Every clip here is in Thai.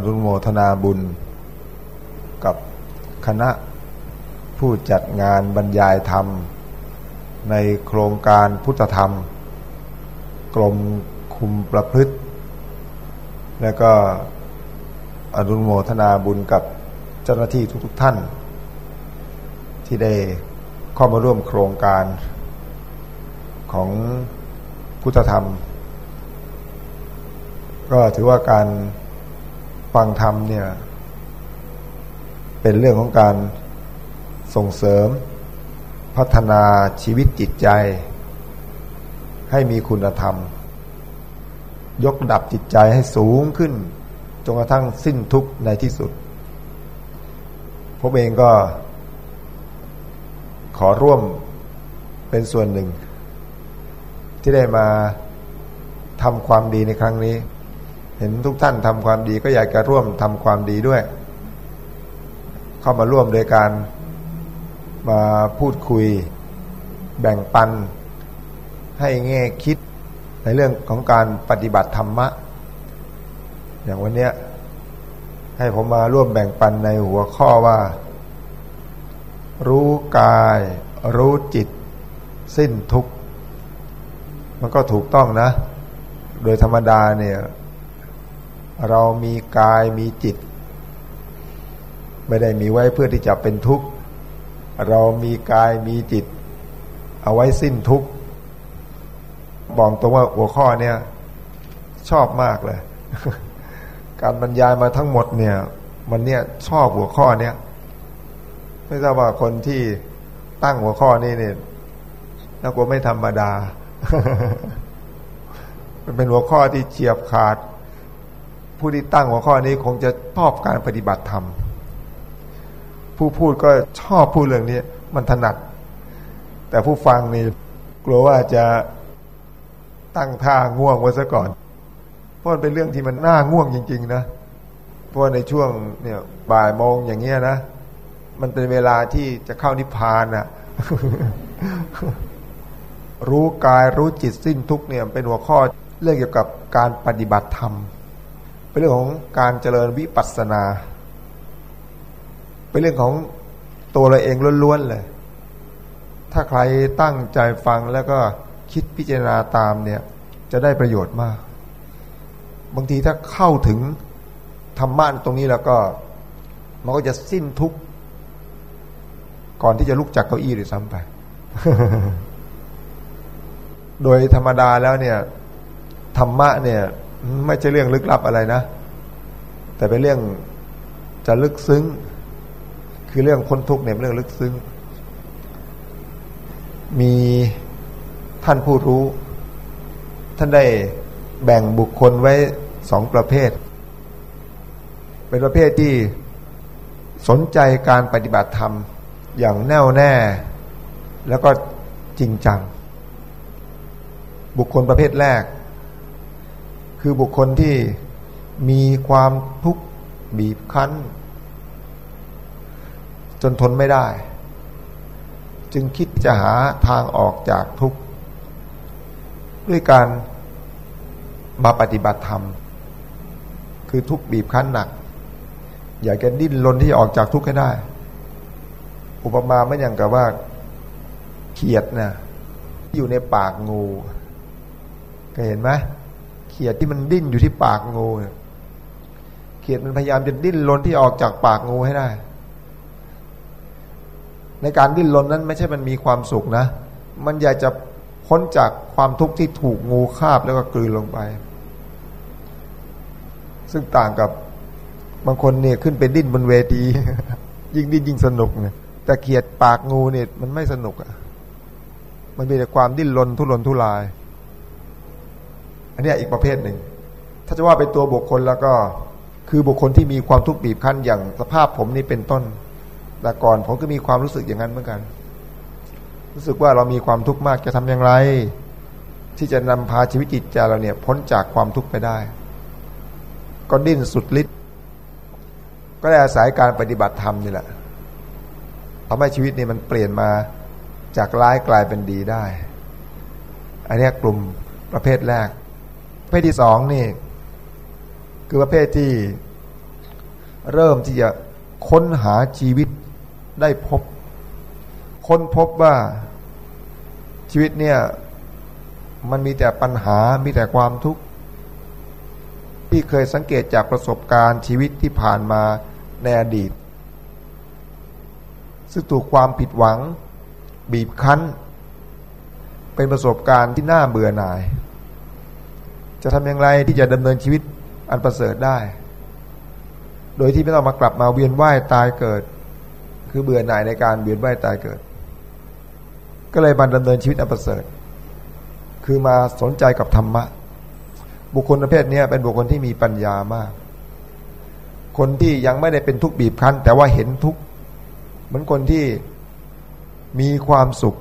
ออนุโมทนาบุญ กับคณะผู้จัดงานบรรยายธรรม ในโครงการพุทธธรรมกรมคุมประพฤติ และก็อนุโมทนาบุญกับเจ้าหน้าที่ทุกๆทท่าน ที่ได้เข้ามาร่วมโครงการของพุทธธรรม ก็ถือว่าการ ฟังธรรมเนี่ย เป็นเรื่องของการส่งเสริม พัฒนาชีวิตจิตใจ ให้มีคุณธรรม ยกดับจิตใจให้สูงขึ้นจนกระทั่งสิ้นทุกข์ในที่สุดผมเองก็ ขอร่วมเป็นส่วนหนึ่ง ที่ได้มาทำความดีในครั้งนี้ เห็นทุกท่านทำความดีก็อยากจะร่วมทำความดีด้วย เข้ามาร่วมโดยการมาพูดคุย แบ่งปัน ให้แง่คิดในเรื่องของการปฏิบัติธรรมะ อย่างวันนี้ให้ผมมาร่วมแบ่งปันในหัวข้อว่า รู้กาย รู้จิต สิ้นทุกข์ มันก็ถูกต้องนะ โดยธรรมดาเนี่ย เรามีกายมีจิต ไม่ได้มีไว้เพื่อที่จะเป็นทุกข์ เรามีกายมีจิต เอาไว้สิ้นทุกข์ บอกตรงว่าหัวข้อเนี่ย ชอบมากเลย การบรรยายมาทั้งหมดเนี่ย มันเนี่ยชอบหัวข้อเนี้ยไม่ทราบว่าคนที่ตั้งหัวข้อนี้เนี่ยน่ากลัวไม่ธรรมดา มันเป็นหัวข้อที่เฉียบขาด ผู้ที่ตั้งหัวข้อนี้คงจะชอบการปฏิบัติธรรม ผู้พูดก็ชอบพูดเรื่องนี้มันถนัด แต่ผู้ฟังนี่กลัวว่าจะตั้งท่าง่วงไว้ซะก่อน เพราะเป็นเรื่องที่มันน่าง่วงจริง ๆ นะ เพราะในช่วงเนี่ยบ่ายโมงอย่างเงี้ยนะ มันเป็นเวลาที่จะเข้านิพพานอะรู้กายรู้จิตสิ้นทุกเนี่ยเป็นหัวข้อเรื่องเกี่ยวกับการปฏิบัติธรรม เป็นเรื่องของการเจริญวิปัสสนา เป็นเรื่องของตัวเราเองล้วนๆเลย ถ้าใครตั้งใจฟังแล้วก็คิดพิจารณาตามเนี่ย จะได้ประโยชน์มาก บางทีถ้าเข้าถึงธรรมะตรงนี้แล้วก็ มันก็จะสิ้นทุกข์ก่อนที่จะลุกจากเก้าอี้หรือซ้ำไป โดยธรรมดาแล้วเนี่ย ธรรมะเนี่ย ไม่ใช่เรื่องลึกลับอะไรนะ แต่เป็นเรื่องจะลึกซึ้ง คือเรื่องพ้นทุกข์เนี่ยเป็นเรื่องลึกซึ้ง มีท่านผู้รู้ ท่านได้แบ่งบุคคลไว้สองประเภท เป็นประเภทที่สนใจการปฏิบัติธรรมอย่างแน่วแน่ แล้วก็จริงจัง บุคคลประเภทแรก คือบุคคลที่มีความทุกข์บีบคั้น จนทนไม่ได้ จึงคิดจะหาทางออกจากทุกข์ ด้วยการมาปฏิบัติธรรม คือทุกข์บีบคั้นหนัก อยากจะดิ้นรนที่ออกจากทุกข์ให้ได้ อุปมาไม่อย่างกับว่า เขียดนะอยู่ในปากงูก็เห็นไหม ขียดที่มันดิ้นอยู่ที่ปากงูเขียดมันพยายามจะดิ้นรนที่ออกจากปากงูให้ได้ ในการดิ้นรนนั้นไม่ใช่มันมีความสุขนะ มันอยากจะพ้นจากความทุกข์ที่ถูกงูคาบแล้วก็กลืนลงไป ซึ่งต่างกับบางคนเนี่ยขึ้นไปดิ้นบนเวที ยิ่งดิ้นยิ่งสนุกเนี่ยแต่เขียดปากงูเนี่ยมันไม่สนุกอะ่ะ มันมีแต่ความดิ้นรนทุรนทุราย อันนี้อีกประเภทหนึ่ง ถ้าจะว่าเป็นตัวบุคคลแล้วก็คือบุคคลที่มีความทุกข์บีบคั้นอย่างสภาพผมนี่เป็นต้น แต่ก่อนผมก็มีความรู้สึกอย่างนั้นเหมือนกัน รู้สึกว่าเรามีความทุกข์มากจะทำอย่างไร ที่จะนำพาชีวิตจิตใจเราเนี่ยพ้นจากความทุกข์ไปได้ ก็ดิ้นสุดฤทธิ์ก็ได้อาศัยการปฏิบัติธรรมนี่แหละทำให้ชีวิตนี่มันเปลี่ยนมาจากร้ายกลายเป็นดีได้ อันนี้กลุ่มประเภทแรก ประเภทที่สองนี่ คือประเภทที่ เริ่มที่จะค้นหาชีวิตได้พบ ค้นพบว่าชีวิตเนี่ย มันมีแต่ปัญหามีแต่ความทุกข์ที่เคยสังเกตจากประสบการณ์ชีวิตที่ผ่านมาในอดีต ซึ่งถูกความผิดหวัง บีบคั้น เป็นประสบการณ์ที่น่าเบื่อหน่าย จะทำอย่างไรที่จะดำเนินชีวิตอันประเสริฐได้ โดยที่ไม่ต้องมากลับมาเวียนว่ายตายเกิด คือเบื่อหน่ายในการเวียนว่ายตายเกิด ก็เลยมาดำเนินชีวิตอันประเสริฐ คือมาสนใจกับธรรมะ บุคคลประเภทนี้เป็นบุคคลที่มีปัญญามาก คนที่ยังไม่ได้เป็นทุกข์บีบคั้น แต่ว่าเห็นทุกข์เหมือนคนที่มีความสุข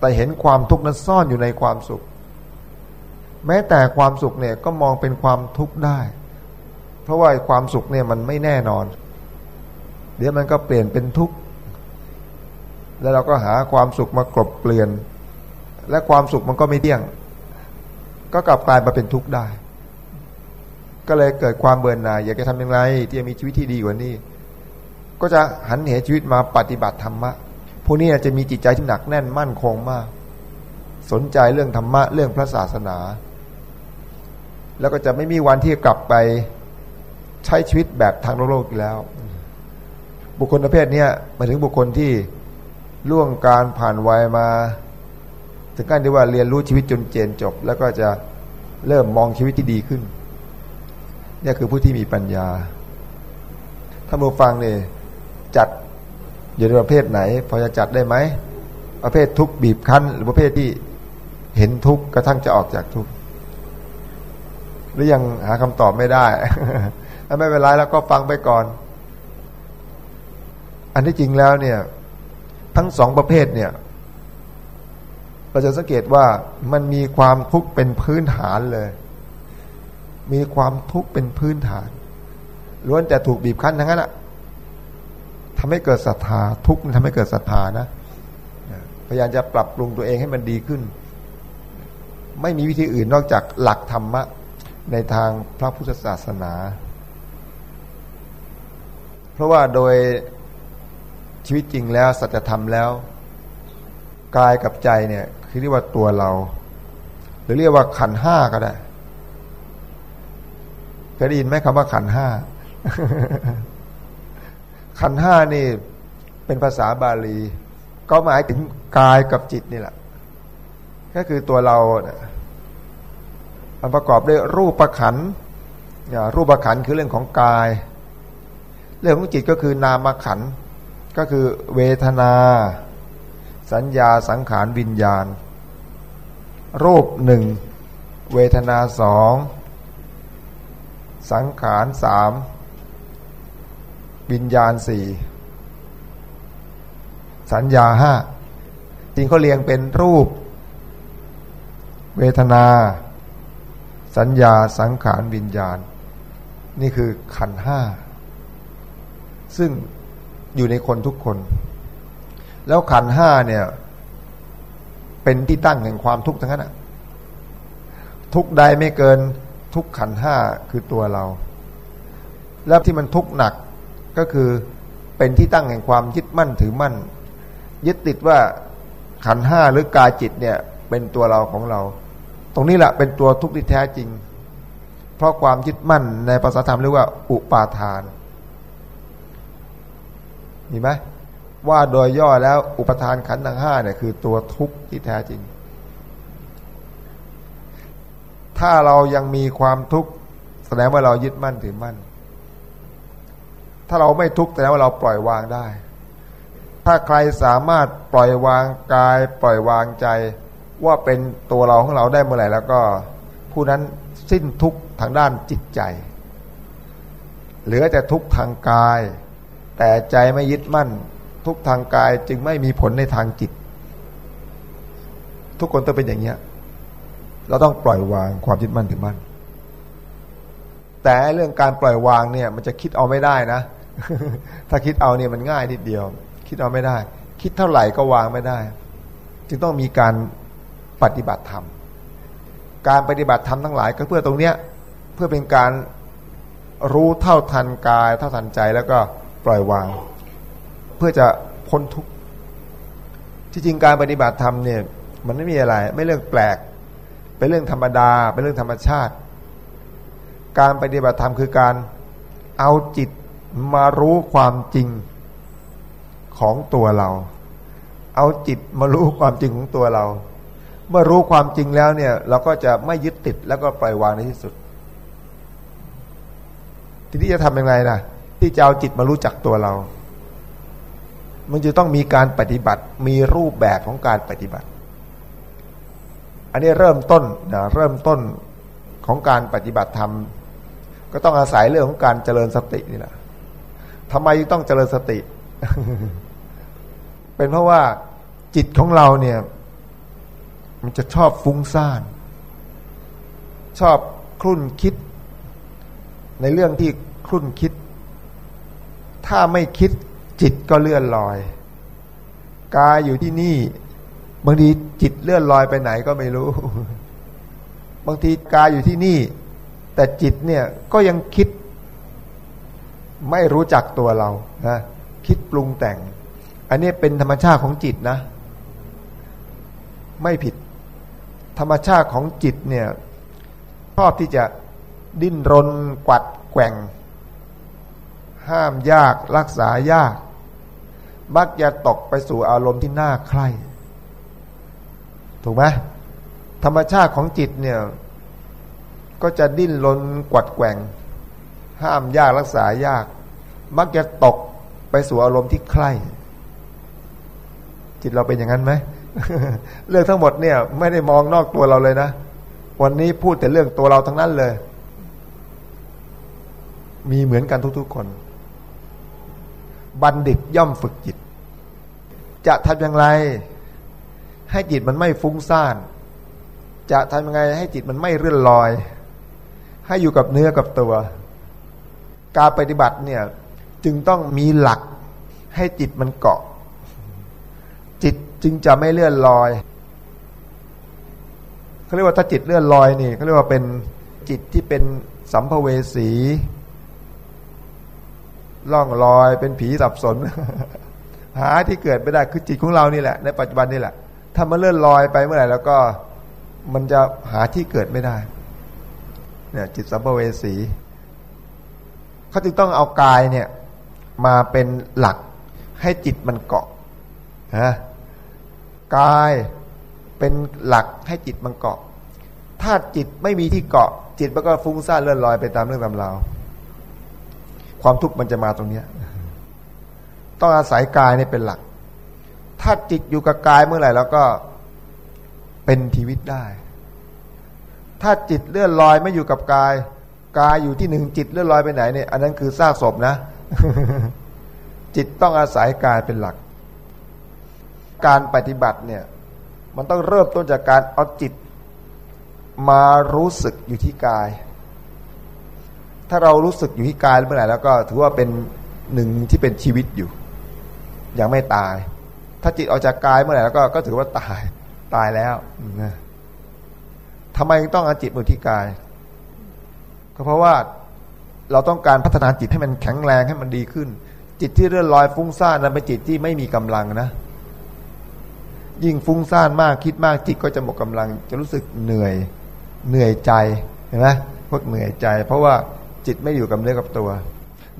แต่เห็นความทุกข์นั้นซ่อนอยู่ในความสุข แม้แต่ความสุขเนี่ยก็มองเป็นความทุกข์ได้ เพราะว่าความสุขเนี่ยมันไม่แน่นอน เดี๋ยวมันก็เปลี่ยนเป็นทุกข์แล้วเราก็หาความสุขมากลบเปลี่ยนและความสุขมันก็ไม่เที่ยง ก็กลับกลายมาเป็นทุกข์ได้ ก็เลยเกิดความเบื่อหน่ายอยากจะทำอย่างไรที่จะมีชีวิตที่ดีกว่านี้ ก็จะหันเหชีวิตมาปฏิบัติธรรมะผู้นี้จะมีจิตใจที่หนักแน่นมั่นคงมาก สนใจเรื่องธรรมะเรื่องพระศาสนา แล้วก็จะไม่มีวันที่กลับไปใช้ชีวิตแบบทางโลกอีกแล้ว บุคคลประเภทนี้มาถึงบุคคลที่ล่วงการผ่านวัยมา ถึงขั้นที่ว่าเรียนรู้ชีวิตจนเจนจบ แล้วก็จะเริ่มมองชีวิตที่ดีขึ้นนี่คือผู้ที่มีปัญญาถ้ามูฟังเนี่ยจัดอยู่ในประเภทไหน พอจะจัดได้ไหมประเภททุกบีบคั้น หรือประเภทที่เห็นทุกข์กระทั่งจะออกจากทุกข์ หรือยังหาคำตอบไม่ได้ถ้าไม่เป็นไรแล้วก็ฟังไปก่อน อันที่จริงแล้วเนี่ย ทั้งสองประเภทเนี่ยเราจะสังเกตว่ามันมีความทุกข์เป็นพื้นฐานเลย มีความทุกข์เป็นพื้นฐานล้วนแต่ถูกบีบคั้นทั้งนั้นอะทำให้เกิดศรัทธาทุกข์ทำให้เกิดศรัทธานะพยายามจะปรับปรุงตัวเองให้มันดีขึ้น ไม่มีวิธีอื่นนอกจากหลักธรรมะ ในทางพระพุทธศาสนา เพราะว่าโดยชีวิตจริงแล้วสัจธรรมแล้วกายกับใจเนี่ยคือเรียกว่าตัวเรา หรือเรียกว่าขันห้าก็ได้เคยได้ยินไหมคำว่าขันห้าขันห้านี่เป็นภาษาบาลี ก็หมายถึงกายกับจิตนี่แหละ ก็คือตัวเราเนี่ย มันประกอบด้วยรูปประขันรูปประขันคือเรื่องของกาย เรื่องของจิตก็คือนามขันก็คือเวทนา สัญญาสังขารวิญญาณ รูปหนึ่งเวทนาสองสังขารสามวิญญาณสี่สัญญาห้าจริงเขาเรียงเป็นรูป เวทนา สัญญาสังขารวิญญาณ นี่คือขันห้า ซึ่งอยู่ในคนทุกคน แล้วขันห้าเนี่ย เป็นที่ตั้งแห่งความทุกข์ทั้งนั้นทุกใดไม่เกินทุกขันห้าคือตัวเรา แล้วที่มันทุกข์หนักก็คือเป็นที่ตั้งแห่งความยึดมั่นถือมั่น ยึดติดว่าขันห้าหรือกายจิตเนี่ย เป็นตัวเราของเรา ตรงนี้แหละเป็นตัวทุกข์ที่แท้จริง เพราะความยึดมั่นในภาษาธรรมเรียกว่า อุปาทานมีไหมว่าโดยย่อแล้วอุปทานขันธ์ทั้งห้าเนี่ยคือตัวทุกข์ที่แท้จริง ถ้าเรายังมีความทุกข์แสดงว่าเรายึดมั่นถือมั่น ถ้าเราไม่ทุกข์แสดงว่าเราปล่อยวางได้ ถ้าใครสามารถปล่อยวางกาย ปล่อยวางใจ ว่าเป็นตัวเราของเราได้เมื่อไหร่แล้วก็ ผู้นั้นสิ้นทุกทางด้านจิตใจ เหลือแต่ทุกทางกาย แต่ใจไม่ยึดมั่น ทุกทางกายจึงไม่มีผลในทางจิต ทุกคนต้องเป็นอย่างเนี้ยเราต้องปล่อยวางความยึดมั่นถือมั่น แต่เรื่องการปล่อยวางเนี่ย มันจะคิดเอาไม่ได้นะ ถ้าคิดเอาเนี่ยมันง่ายนิดเดียว คิดเอาไม่ได้ คิดเท่าไหร่ก็วางไม่ได้ จึงต้องมีการ ปฏิบัติธรรม การปฏิบัติธรรมทั้งหลายก็เพื่อตรงเนี้ยเพื่อเป็นการรู้เท่าทันกาย เท่าทันใจแล้วก็ปล่อยวาง เพื่อจะพ้นทุกข์ที่จริงการปฏิบัติธรรมเนี่ยมันไม่มีอะไร ไม่เรื่องแปลก เป็นเรื่องธรรมดา เป็นเรื่องธรรมชาติ การปฏิบัติธรรมคือการเอาจิตมารู้ความจริงของตัวเรา เอาจิตมารู้ความจริงของตัวเรา เมื่อรู้ความจริงแล้วเนี่ย เราก็จะไม่ยึดติดแล้วก็ปล่อยวางในที่สุด ทีนี้จะทำยังไงนะที่จะเอาจิตมารู้จักตัวเรา มันจะต้องมีการปฏิบัติ มีรูปแบบของการปฏิบัติ อันนี้เริ่มต้นนะเริ่มต้นของการปฏิบัติธรรมก็ต้องอาศัยเรื่องของการเจริญสตินี่แหละทำไมต้องเจริญสติ เป็นเพราะว่าจิตของเราเนี่ย มันจะชอบฟุ้งซ่าน ชอบคลุ่นคิด ในเรื่องที่คลุ่นคิด ถ้าไม่คิดจิตก็เลื่อนลอย กายอยู่ที่นี่ บางทีจิตเลื่อนลอยไปไหนก็ไม่รู้ บางทีกายอยู่ที่นี่ แต่จิตเนี่ยก็ยังคิด ไม่รู้จักตัวเรานะคิดปรุงแต่ง อันนี้เป็นธรรมชาติของจิตนะ ไม่ผิด ธรรมชาติของจิตเนี่ยชอบที่จะดิ้นรนกวัดแกว่ง ห้ามยากรักษายาก มักจะตกไปสู่อารมณ์ที่น่าใคร่ถูกไหมธรรมชาติของจิตเนี่ยก็จะดิ้นรนกวัดแกว่ง ห้ามยากรักษายาก มักจะตกไปสู่อารมณ์ที่ใคร่จิตเราเป็นอย่างนั้นไหม เรื่องทั้งหมดเนี่ย ไม่ได้มองนอกตัวเราเลยนะ วันนี้พูดแต่เรื่องตัวเราทั้งนั้นเลย มีเหมือนกันทุก ๆ คน บัณฑิตย่อมฝึกจิต จะทำอย่างไร ให้จิตมันไม่ฟุ้งซ่าน จะทำยังไงให้จิตมันไม่เรื่อนลอย ให้อยู่กับเนื้อกับตัว การปฏิบัติเนี่ย จึงต้องมีหลักให้จิตมันเกาะ จึงจะไม่เลื่อนลอยเขาเรียกว่าถ้าจิตเลื่อนลอยนี่เขาเรียกว่าเป็นจิตที่เป็นสัมภเวสีล่องลอยเป็นผีสับสน หาที่เกิดไม่ได้คือจิตของเรานี่แหละ ในปัจจุบันนี่แหละ ถ้ามันเลื่อนลอยไปเมื่อไหร่แล้วก็มันจะหาที่เกิดไม่ได้ เนี่ย จิตสัมภเวสีเขาจึงต้องเอากายเนี่ย มาเป็นหลักให้จิตมันเกาะนะ กายเป็นหลักให้จิตมันเกาะ ถ้าจิตไม่มีที่เกาะ จิตมันก็ฟุ้งซ่านเลื่อนลอยไปตามเรื่องตามราวความทุกข์มันจะมาตรงเนี้ยต้องอาศัยกายนี่เป็นหลัก ถ้าจิตอยู่กับกายเมื่อไหร่แล้วก็เป็นชีวิตได้ ถ้าจิตเลื่อนลอยไม่อยู่กับกาย กายอยู่ที่หนึ่งจิตเลื่อนลอยไปไหนเนี่ย อันนั้นคือซากศพนะ จิตต้องอาศัยกายเป็นหลัก การปฏิบัติเนี่ยมันต้องเริ่มต้นจากการเอาจิตมารู้สึกอยู่ที่กาย ถ้าเรารู้สึกอยู่ที่กายเมื่อไหร่แล้วก็ถือว่าเป็นหนึ่งที่เป็นชีวิตอยู่ ยังไม่ตาย ถ้าจิตออกจากกายเมื่อไหร่แล้วก็ก็ถือว่าตายตายแล้วนะทำไมต้องเอาจิตมาที่กาย ก็เพราะว่าเราต้องการพัฒนาจิตให้มันแข็งแรงให้มันดีขึ้น จิตที่เลื่อนลอยฟุ้งซ่านนั้นเป็นจิตที่ไม่มีกำลังนะ ยิ่งฟุ้งซ่านมากคิดมากจิตก็จะหมดกำลัง จะรู้สึกเหนื่อยเหนื่อยใจเห็นไหมพวกเหนื่อยใจ เพราะว่าจิตไม่อยู่กับเนื้อกับตัว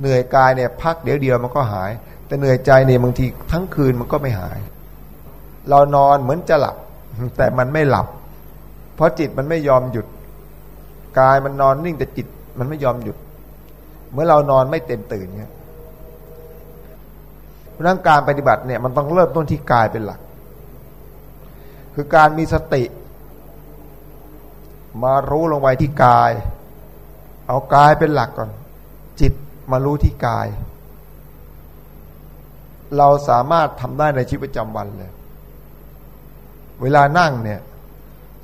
เหนื่อยกายเนี่ยพักเดี๋ยวเดียวมันก็หาย แต่เหนื่อยใจเนี่ยบางทีทั้งคืนมันก็ไม่หาย เรานอนเหมือนจะหลับ แต่มันไม่หลับ เพราะจิตมันไม่ยอมหยุด กายมันนอนนิ่งแต่จิตมันไม่ยอมหยุด เมื่อเรานอนไม่เต็มตื่นเนี่ยเพราะนั้นการปฏิบัติเนี่ยมันต้องเริ่มต้นที่กายเป็นหลัก คือการมีสติ มารู้ลงไปที่กาย เอากายเป็นหลักก่อน จิตมารู้ที่กาย เราสามารถทำได้ในชีวิตประจำวันเลย เวลานั่งเนี่ย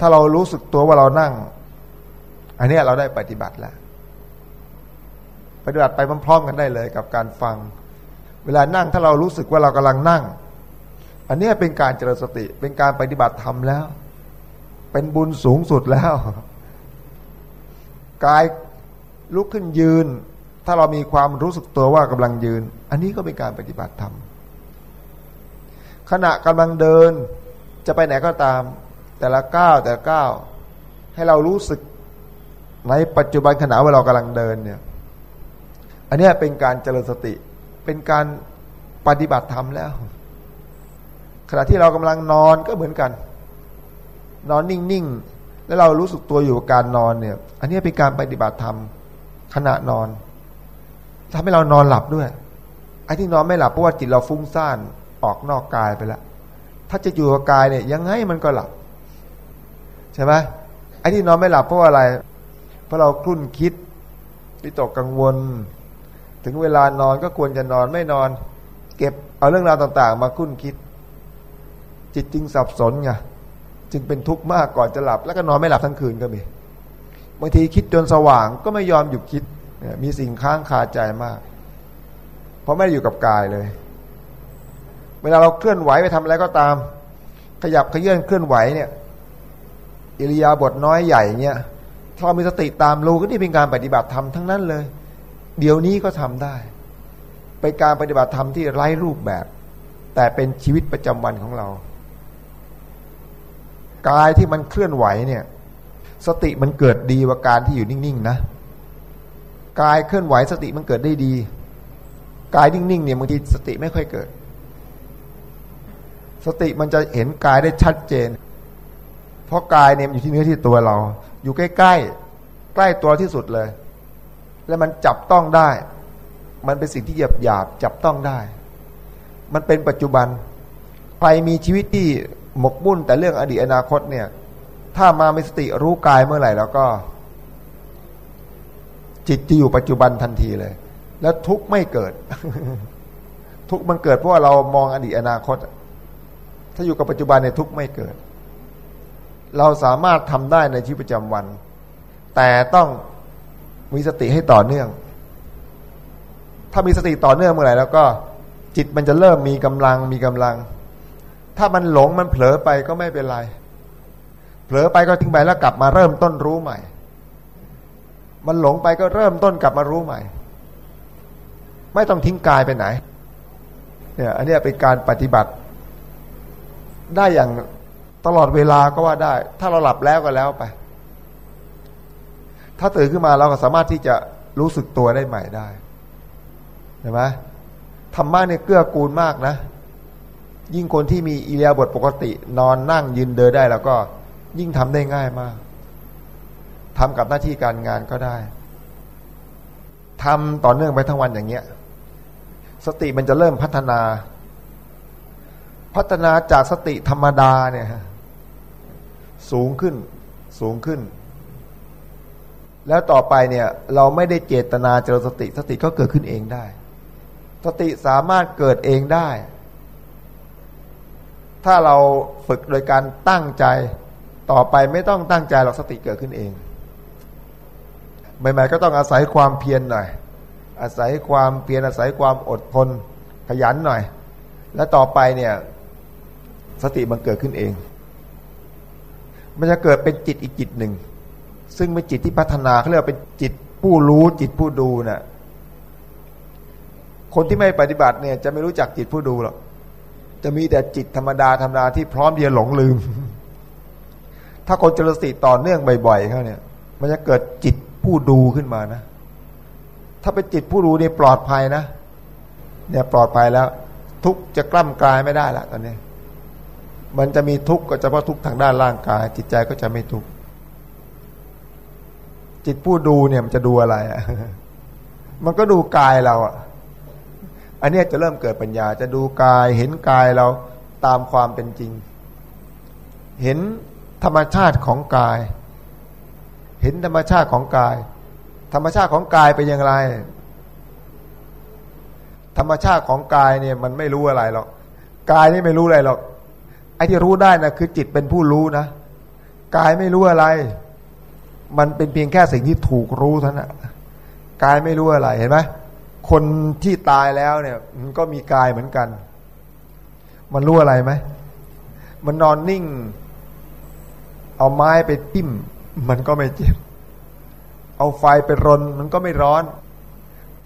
ถ้าเรารู้สึกตัวว่าเรานั่ง อันนี้เราได้ปฏิบัติแล้วปฏิบัติไปพร้อมๆกันได้เลยกับการฟัง เวลานั่งถ้าเรารู้สึกว่าเรากำลังนั่ง อันนี้เป็นการเจริญสติเป็นการปฏิบัติธรรมแล้ว เป็นบุญสูงสุดแล้ว กายลุกขึ้นยืน ถ้าเรามีความรู้สึกตัวว่ากำลังยืน อันนี้ก็เป็นการปฏิบัติธรรมขณะกำลังเดินจะไปไหนก็ตาม แต่ละก้าวแต่ละก้าวให้เรารู้สึกในปัจจุบันขณะว่าเรากำลังเดินเนี่ย อันนี้เป็นการเจริญสติ เป็นการปฏิบัติธรรมแล้ว ขณะที่เรากำลังนอนก็เหมือนกัน นอนนิ่งๆ แล้วเรารู้สึกตัวอยู่กับการนอนเนี่ย อันนี้เป็นการปฏิบัติธรรมขณะนอนทำให้เรานอนหลับด้วย ไอ้ที่นอนไม่หลับเพราะว่าจิตเราฟุ้งซ่านออกนอกกายไปแล้ว ถ้าจะอยู่กับกายเนี่ยยังไงมันก็หลับ ใช่ไหมไอ้ที่นอนไม่หลับเพราะอะไร เพราะเราคลุ่นคิดวิตกกังวล ถึงเวลานอนก็ควรจะนอนไม่นอน เก็บเอาเรื่องราวต่าง ๆ มาคุ้นคิด จิตจึงสับสนไงจึงเป็นทุกข์มากก่อนจะหลับ แล้วก็นอนไม่หลับทั้งคืนก็มีบางทีคิดจนสว่างก็ไม่ยอมหยุดคิดมีสิ่งค้างคาใจมาก เพราะไม่ได้อยู่กับกายเลย เวลาเราเคลื่อนไหวไปทำอะไรก็ตาม ขยับขยื่นเคลื่อนไหวเนี่ยอิริยาบถน้อยใหญ่เนี่ยถ้าเรามีสติตามรู้ก็นี่เป็นการปฏิบัติธรรมทั้งนั้นเลย เดี๋ยวนี้ก็ทำได้เป็นการปฏิบัติธรรมที่ไร้รูปแบบ แต่เป็นชีวิตประจำวันของเรา กายที่มันเคลื่อนไหวเนี่ย สติมันเกิดดีกว่าการที่อยู่นิ่งๆนะกายเคลื่อนไหวสติมันเกิดได้ดีกายนิ่งๆเนี่ยบางทีสติไม่ค่อยเกิด สติมันจะเห็นกายได้ชัดเจน เพราะกายเนี่ยอยู่ที่เนื้อที่ตัวเรา อยู่ใกล้ๆใกล้ตัวที่สุดเลย แล้วมันจับต้องได้ มันเป็นสิ่งที่หยาบหยาบจับต้องได้ มันเป็นปัจจุบันใครมีชีวิตที่ หมกมุ่นแต่เรื่องอดีตอนาคตเนี่ย ถ้ามามีสติรู้กายเมื่อไหร่ แล้วก็ จิตจะอยู่ปัจจุบันทันทีเลย แล้วทุกข์ไม่เกิด ทุกข์มันเกิดเพราะเรามองอดีตอนาคต ถ้าอยู่กับปัจจุบันในทุกข์ไม่เกิด เราสามารถทำได้ในชีวิตประจำวัน แต่ต้องมีสติให้ต่อเนื่อง ถ้ามีสติต่อเนื่องเมื่อไหร่แล้วก็ จิตมันจะเริ่มมีกำลังมีกำลัง ถ้ามันหลงมันเผลอไปก็ไม่เป็นไร เผลอไปก็ทิ้งไปแล้วกลับมาเริ่มต้นรู้ใหม่ มันหลงไปก็เริ่มต้นกลับมารู้ใหม่ ไม่ต้องทิ้งกายไปไหน เนี่ยอันนี้เป็นการปฏิบัติ ได้อย่างตลอดเวลาก็ว่าได้ ถ้าเราหลับแล้วก็แล้วไป ถ้าตื่นขึ้นมาเราก็สามารถที่จะรู้สึกตัวได้ใหม่ได้ เห็นไหมธรรมะเนี่ยเกื้อกูลมากนะ ยิ่งคนที่มีอิเลียบทปกติ นอนนั่งยืนเดินได้แล้วก็ยิ่งทำได้ง่ายมากทำกับหน้าที่การงานก็ได้ทำต่อเนื่องไปทั้งวันอย่างเงี้ย สติมันจะเริ่มพัฒนา พัฒนาจากสติธรรมดาเนี่ยสูงขึ้นสูงขึ้น แล้วต่อไปเนี่ย เราไม่ได้เจตนาเจริญสติ สติก็เกิดขึ้นเองได้ สติสามารถเกิดเองได้ ถ้าเราฝึกโดยการตั้งใจต่อไปไม่ต้องตั้งใจหรอกสติเกิดขึ้นเองใหม่ๆก็ต้องอาศัยความเพียรหน่อย อาศัยความเพียรอาศัยความอดทนขยันหน่อย แล้วต่อไปเนี่ยสติมันเกิดขึ้นเอง มันจะเกิดเป็นจิตอีกจิตหนึ่ง ซึ่งเป็นจิตที่พัฒนาเขาเรียกว่าเป็นจิตผู้รู้จิตผู้ดูนะ่ะคนที่ไม่ปฏิบัติเนี่ย จะไม่รู้จักจิตผู้ดูหรอก จะมีแต่จิตธรรมดาธรรมดาที่พร้อมที่จะหลงลืม ถ้าคนเจริญสติต่อเนื่องบ่อยๆเขาเนี่ย มันจะเกิดจิตผู้ดูขึ้นมานะ ถ้าเป็นจิตผู้ดูเนี่ยปลอดภัยนะ เนี่ยปลอดภัยแล้ว ทุกจะกล้ำกลายไม่ได้ละตอนนี้ มันจะมีทุกข์ก็เฉพาะทุกข์ทางด้านร่างกาย จิตใจก็จะไม่ทุกข์จิตผู้ดูเนี่ยมันจะดูอะไรอะ มันก็ดูกายเราอะ อันนี้จะเริ่มเกิดปัญญาจะดูกายเห็นกายเราตามความเป็นจริง เห็นธรรมชาติของกาย เห็นธรรมชาติของกาย ธรรมชาติของกายเป็นอย่างไร ธรรมชาติของกายเนี่ยมันไม่รู้อะไรหรอกกายนี่ไม่รู้อะไรหรอกไอ้ที่รู้ได้นะคือจิตเป็นผู้รู้นะกายไม่รู้อะไร มันเป็นเพียงแค่สิ่งที่ถูกรู้เท่านั้นกายไม่รู้อะไรเห็นไหม คนที่ตายแล้วเนี่ย มันก็มีกายเหมือนกัน มันรู้อะไรไหม มันนอนนิ่ง เอาไม้ไปติ้ม มันก็ไม่เจ็บ เอาไฟไปรน มันก็ไม่ร้อน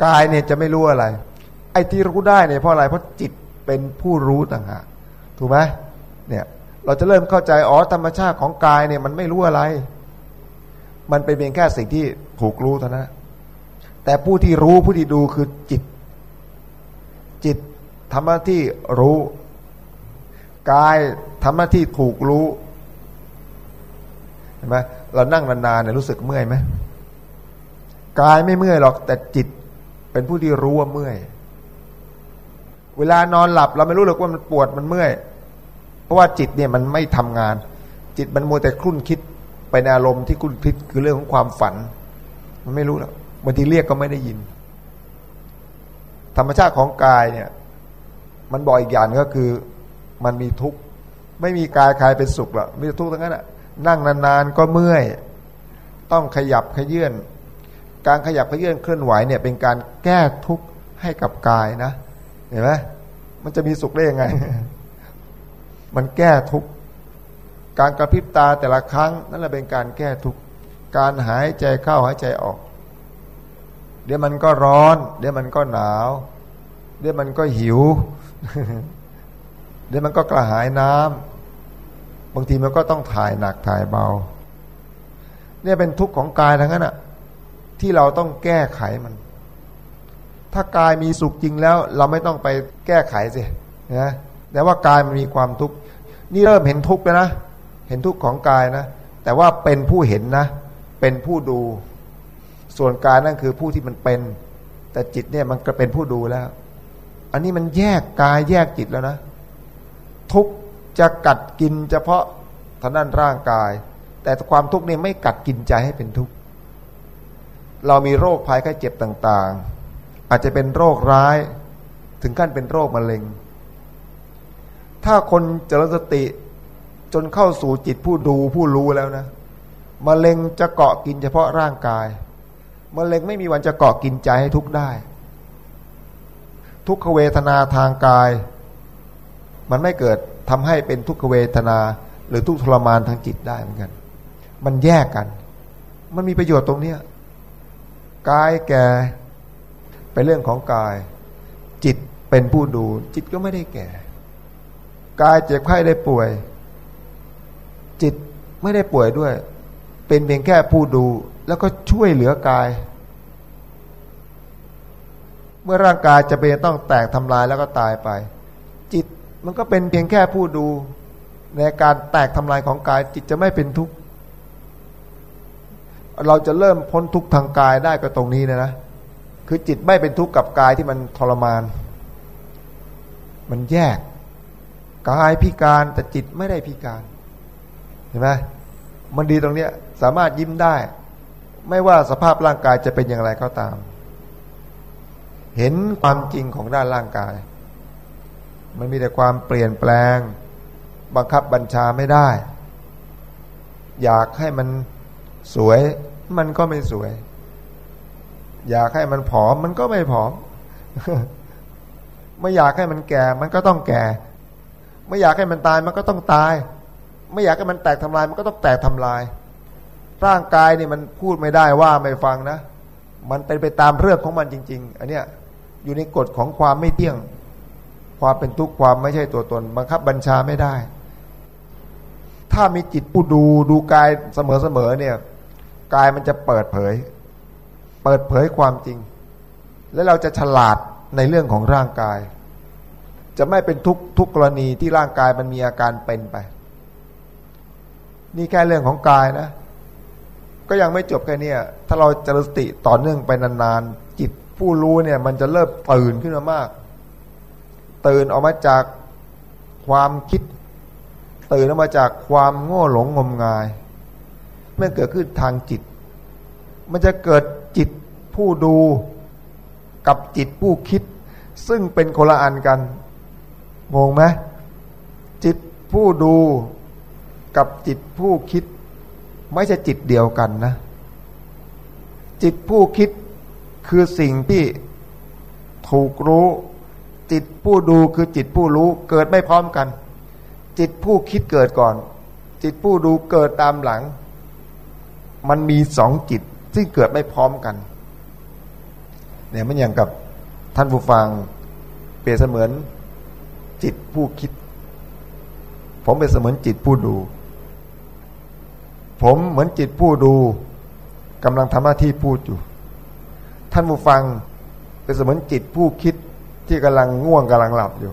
กายเนี่ยจะไม่รู้อะไร ไอ้ที่รู้ได้เนี่ยเพราะอะไร เพราะจิตเป็นผู้รู้ต่างหาก ถูกไหมเนี่ย เราจะเริ่มเข้าใจ อ๋อ ธรรมชาติของกายเนี่ย มันไม่รู้อะไร มันเป็นเพียงแค่สิ่งที่ถูกรู้เท่านั้น แต่ผู้ที่รู้ผู้ที่ดูคือจิต จิตทำหน้าที่รู้กายทำหน้าที่ถูกรู้เห็นไหมเรานั่งนานๆเนี่ยรู้สึกเมื่อยไหมกายไม่เมื่อยหรอก แต่จิตเป็นผู้ที่รู้ว่าเมื่อย เวลานอนหลับเราไม่รู้หรอกว่ามันปวดมันเมื่อย เพราะว่าจิตเนี่ยมันไม่ทำงาน จิตมันมัวแต่คลุ่นคิดไปในอารมณ์ที่คลุ่นคิดคือเรื่องของความฝัน มันไม่รู้หรอก บางทีเรียกก็ไม่ได้ยิน ธรรมชาติของกายเนี่ย มันบอกอีกอย่างก็คือมันมีทุกข์ไม่มีกายใครเป็นสุขหรอกมีทุกข์ทั้งนั้นอะนั่งนานๆก็เมื่อย ต้องขยับขยื่นการขยับขยื่นเคลื่อนไหวเนี่ย เป็นการแก้ทุกข์ให้กับกายนะ เห็นไหมมันจะมีสุขได้ยังไง มันแก้ทุกข์การกระพริบตาแต่ละครั้ง นั่นแหละเป็นการแก้ทุกข์การหายใจเข้าหายใจออก เดี๋ยวมันก็ร้อน เดี๋ยวมันก็หนาว เดี๋ยวมันก็หิว เดี๋ยวมันก็กระหายน้ำบางทีมันก็ต้องถ่ายหนักถ่ายเบา เนี่ยเป็นทุกข์ของกายทั้งนั้นอะที่เราต้องแก้ไขมัน ถ้ากายมีสุขจริงแล้ว เราไม่ต้องไปแก้ไขสินะแต่ว่ากายมันมีความทุกข์นี่เริ่มเห็นทุกข์แล้วนะเห็นทุกข์ของกายนะแต่ว่าเป็นผู้เห็นนะ เป็นผู้ดู ส่วนกายนั่นคือผู้ที่มันเป็น แต่จิตเนี่ยมันก็เป็นผู้ดูแล้ว อันนี้มันแยกกายแยกจิตแล้วนะ ทุกจะกัดกินเฉพาะทางด้านร่างกาย แต่ความทุกข์นี่ไม่กัดกินใจให้เป็นทุกข์เรามีโรคภัยไข้เจ็บต่างๆ อาจจะเป็นโรคร้าย ถึงขั้นเป็นโรคมะเร็ง ถ้าคนเจริญสติจนเข้าสู่จิตผู้ดูผู้รู้แล้วนะมะเร็งจะเกาะกินเฉพาะร่างกาย มะเร็งไม่มีวันจะเกาะกินใจให้ทุกได้ ทุกขเวทนาทางกาย มันไม่เกิดทำให้เป็นทุกขเวทนา หรือทุกทรมานทางจิตได้เหมือนกัน มันแยกกัน มันมีประโยชน์ตรงเนี้ยกายแก่เป็นเรื่องของกาย จิตเป็นผู้ดู จิตก็ไม่ได้แก่ กายเจ็บไข้ได้ป่วย จิตไม่ได้ป่วยด้วย เป็นเพียงแค่ผู้ดู แล้วก็ช่วยเหลือกาย เมื่อร่างกายจะเป็นต้องแตกทำลายแล้วก็ตายไป จิตมันก็เป็นเพียงแค่ผู้ดู ในการแตกทำลายของกาย จิตจะไม่เป็นทุกข์เราจะเริ่มพ้นทุกข์ทางกายได้ก็ตรงนี้นะนะคือจิตไม่เป็นทุกข์กับกายที่มันทรมาน มันแยกกายพิการแต่จิตไม่ได้พิการ เห็นไหมมันดีตรงเนี้ย สามารถยิ้มได้ ไม่ว่าสภาพร่างกายจะเป็นอย่างไรก็ตาม เห็นความจริงของด้านร่างกาย มันมีแต่ความเปลี่ยนแปลง บังคับบัญชาไม่ได้ อยากให้มันสวย มันก็ไม่สวย อยากให้มันผอม มันก็ไม่ผอม ไม่อยากให้มันแก่ มันก็ต้องแก่ ไม่อยากให้มันตาย มันก็ต้องตาย ไม่อยากให้มันแตกทำลาย มันก็ต้องแตกทำลาย ร่างกายนี่มันพูดไม่ได้ว่าไม่ฟังนะ มันเป็นไปตามเรื่องของมันจริง ๆ อันเนี้ยอยู่ในกฎของความไม่เที่ยง ความเป็นทุกข์ความไม่ใช่ตัวตน บังคับบัญชาไม่ได้ ถ้ามีจิตผู้ดูดูกายเสมอๆเนี่ย กายมันจะเปิดเผย เปิดเผยความจริง และเราจะฉลาดในเรื่องของร่างกาย จะไม่เป็นทุกทุกกรณีที่ร่างกายมันมีอาการเป็นไป นี่แค่เรื่องของกายนะ ก็ยังไม่จบแค่นี้ถ้าเราจริสติต่อเนื่องไปนานๆ จิตผู้รู้เนี่ย มันจะเริ่มตื่นขึ้นมามาก ตื่นออกมาจากความคิด ตื่นออกมาจากความโง่หลงงมงายมันเกิดขึ้นทางจิต มันจะเกิดจิตผู้ดูกับจิตผู้คิด ซึ่งเป็นคนละอันกันงงไหมจิตผู้ดูกับจิตผู้คิด ไม่ใช่จิตเดียวกันนะ จิตผู้คิดคือสิ่งที่ถูกรู้ จิตผู้ดูคือจิตผู้รู้เกิดไม่พร้อมกัน จิตผู้คิดเกิดก่อน จิตผู้ดูเกิดตามหลัง มันมีสองจิตซึ่งเกิดไม่พร้อมกันเนี่ยมันอย่างกับท่านผู้ฟังเปรียบเสมือนจิตผู้คิด ผมเป็นเสมือนจิตผู้ดู ผมเหมือนจิตผู้ดูกำลังทำหน้าที่พูดอยู่ ท่านผู้ฟังเป็นเสมือนจิตผู้คิดที่กำลังง่วงกำลังหลับอยู่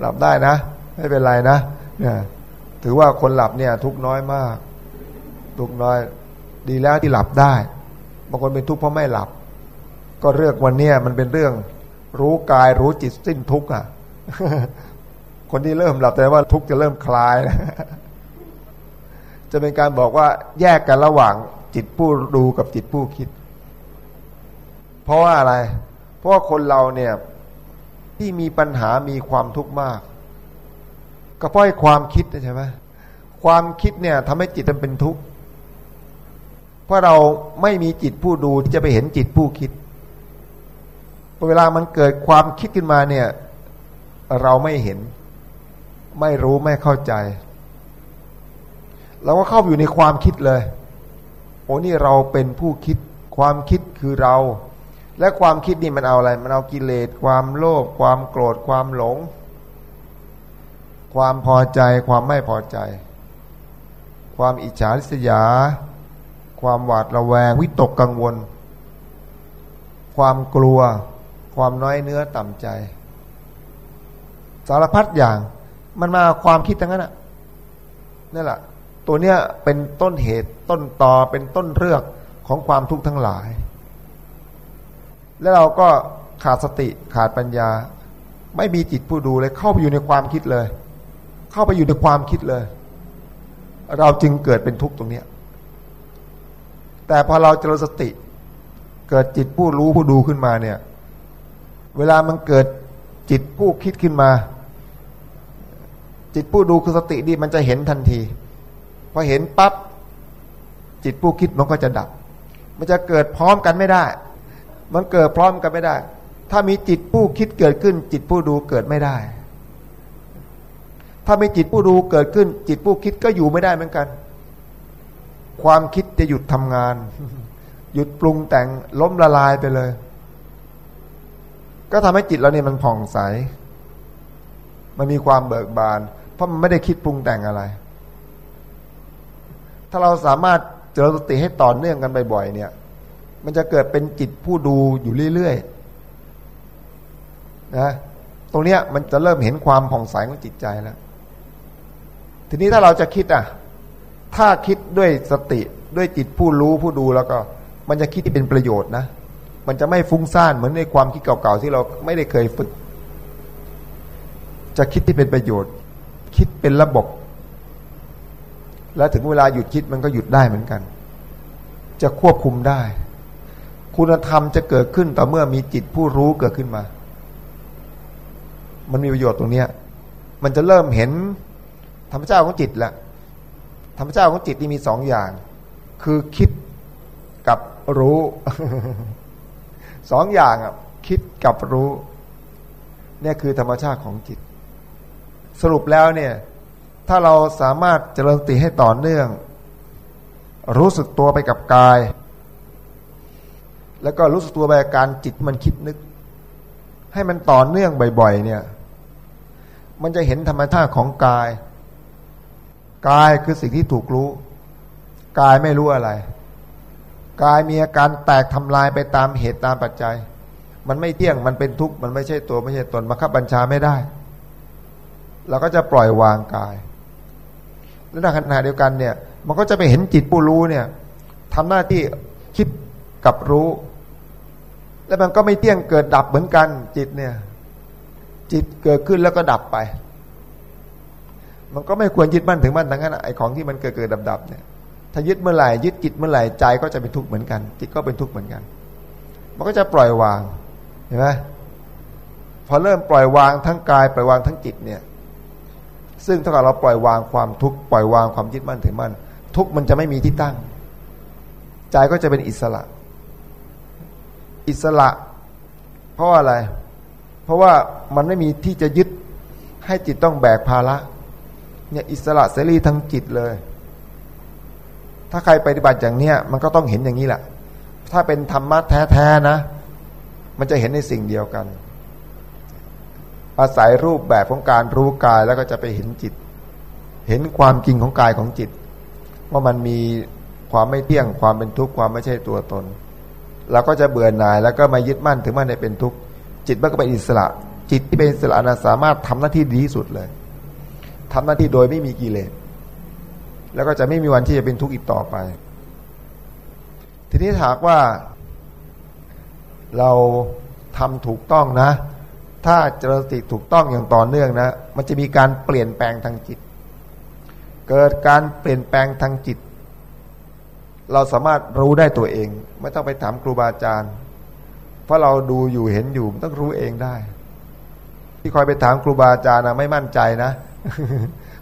หลับได้นะ ไม่เป็นไรนะเนี่ยถือว่าคนหลับเนี่ย ทุกน้อยมาก ทุกน้อย ดีแล้วที่หลับได้บางคนเป็นทุกข์เพราะไม่หลับ ก็เรื่องวันเนี้ยมันเป็นเรื่อง รู้กายรู้จิตสิ้นทุกข์อะ คนที่เริ่มหลับแต่ว่าทุกข์จะเริ่มคลายนะ จะเป็นการบอกว่าแยกกันระหว่างจิตผู้ดูกับจิตผู้คิด เพราะว่าอะไร เพราะว่าคนเราเนี่ยที่มีปัญหามีความทุกข์มาก ก็เพราะความคิดใช่ไหมความคิดเนี่ยทำให้จิตมันเป็นทุกข์เพราะเราไม่มีจิตผู้ดูที่จะไปเห็นจิตผู้คิด เวลามันเกิดความคิดขึ้นมาเนี่ย เราไม่เห็น ไม่รู้ไม่เข้าใจ เราก็เข้าอยู่ในความคิดเลย โอ้นี่เราเป็นผู้คิด ความคิดคือเรา และความคิดนี่มันเอาอะไร มันเอากิเลส ความโลภ ความโกรธ ความหลง ความพอใจ ความไม่พอใจ ความอิจฉาริษยา ความหวาดระแวง วิตกกังวล ความกลัว ความน้อยเนื้อต่ำใจ สารพัดอย่าง มันมาความคิดทั้งนั้นอะนั่นแหละ ตัวเนี้ยเป็นต้นเหตุต้นตอเป็นต้นเรื่องของความทุกข์ทั้งหลาย แล้วเราก็ขาดสติขาดปัญญา ไม่มีจิตผู้ดูเลยเข้าไปอยู่ในความคิดเลย เข้าไปอยู่ในความคิดเลย เราจึงเกิดเป็นทุกข์ตรงเนี้ยแต่พอเราเจริญสติ เกิดจิตผู้รู้ผู้ดูขึ้นมาเนี่ย เวลามันเกิดจิตผู้คิดขึ้นมา จิตผู้ดูคือสติดีมันจะเห็นทันที พอเห็นปับ๊บจิตผู้คิดมันก็จะดับ มันจะเกิดพร้อมกันไม่ได้ มันเกิดพร้อมกันไม่ได้ ถ้ามีจิตผู้คิดเกิดขึ้น จิตผู้ดูเกิดไม่ได้ ถ้ามีจิตผู้ดูเกิดขึ้น จิตผู้คิดก็อยู่ไม่ได้เหมือนกัน ความคิดจะหยุดทำงาน หยุดปรุงแต่งล้มละลายไปเลย ก็ทำให้จิตเราเนี่ยมันผ่องใส มันมีความเบิกบาน เพราะมันไม่ได้คิดปรุงแต่งอะไร ถ้าเราสามารถเจริญสติให้ต่อเนื่องกันบ่อยๆเนี่ย มันจะเกิดเป็นจิตผู้ดูอยู่เรื่อยๆนะตรงเนี้ยมันจะเริ่มเห็นความผ่องใสของจิตใจแล้ว ทีนี้ถ้าเราจะคิดอะ ถ้าคิดด้วยสติด้วยจิตผู้รู้ผู้ดูแล้วก็ มันจะคิดที่เป็นประโยชน์นะ มันจะไม่ฟุ้งซ่านเหมือนในความคิดเก่าๆที่เราไม่ได้เคยฝึก จะคิดที่เป็นประโยชน์ คิดเป็นระบบ แล้วถึงเวลาหยุดคิดมันก็หยุดได้เหมือนกัน จะควบคุมได้ คุณธรรมจะเกิดขึ้นต่อเมื่อมีจิตผู้รู้เกิดขึ้นมา มันมีประโยชน์ตรงเนี้ย มันจะเริ่มเห็นธรรมชาติของจิตแหละธรรมชาติของจิตนี่มีสองอย่าง คือคิดกับรู้สองอย่างอะคิดกับรู้ เนี่ยคือธรรมชาติของจิต สรุปแล้วเนี่ย ถ้าเราสามารถเจริญสติให้ต่อเนื่อง รู้สึกตัวไปกับกาย แล้วก็รู้สึกตัวไปกับการจิตมันคิดนึก ให้มันต่อเนื่องบ่อย ๆ เนี่ย มันจะเห็นธรรมชาติของกาย กายคือสิ่งที่ถูกรู้ กายไม่รู้อะไร กายมีอาการแตกทำลายไปตามเหตุตามปัจจัย มันไม่เที่ยงมันเป็นทุกข์มันไม่ใช่ตัวไม่ใช่ตนบังคับบัญชาไม่ได้เราก็จะปล่อยวางกาย และในขณะเดียวกันเนี่ย มันก็จะไปเห็นจิตผู้รู้เนี่ยทำหน้าที่คิดกับรู้ แล้วมันก็ไม่เที่ยงเกิดดับเหมือนกันจิตเนี่ย จิตเกิดขึ้นแล้วก็ดับไป มันก็ไม่ควรยึดมั่นถึงมั่นทั้งนั้นไอ้ของที่มันเกิดเกิดดับดับเนี่ยถ้ายึดเมื่อไหร่ยึดจิตเมื่อไหร่ใจก็จะเป็นทุกข์เหมือนกัน จิตก็เป็นทุกข์เหมือนกัน มันก็จะปล่อยวางเห็นไหมพอเริ่มปล่อยวางทั้งกายปล่อยวางทั้งจิตเนี่ย ซึ่งถ้าเราปล่อยวางความทุกข์ปล่อยวางความยึดมั่นถือมั่นทุกข์มันจะไม่มีที่ตั้ง ใจก็จะเป็นอิสระ อิสระ เพราะอะไร เพราะว่ามันไม่มีที่จะยึดให้จิตต้องแบกภาระเนี่ยอิสระเสรีทั้งจิตเลย ถ้าใครปฏิบัติอย่างเนี้ยมันก็ต้องเห็นอย่างนี้แหละ ถ้าเป็นธรรมะแท้ๆนะ มันจะเห็นในสิ่งเดียวกัน อาศัยรูปแบบของการรู้กายแล้วก็จะไปเห็นจิต เห็นความจริงของกายของจิต ว่ามันมีความไม่เที่ยงความเป็นทุกข์ความไม่ใช่ตัวตนเราก็จะเบื่อหน่ายแล้วก็มายึดมั่นถึงมั่นในเป็นทุกข์จิตมันก็เป็นอิสระ จิตที่เป็นอิสระนะสามารถทำหน้าที่ดีที่สุดเลยทำหน้าที่โดยไม่มีกิเลสแล้วก็จะไม่มีวันที่จะเป็นทุกข์อีกต่อไป ทีนี้ถากว่าเราทำถูกต้องนะ ถ้าเจริญสติถูกต้องอย่างต่อเนื่องนะ มันจะมีการเปลี่ยนแปลงทางจิต เกิดการเปลี่ยนแปลงทางจิต เราสามารถรู้ได้ตัวเอง ไม่ต้องไปถามครูบาอาจารย์ เพราะเราดูอยู่เห็นอยู่มันต้องรู้เองได้ ที่คอยไปถามครูบาอาจารย์นะไม่มั่นใจนะ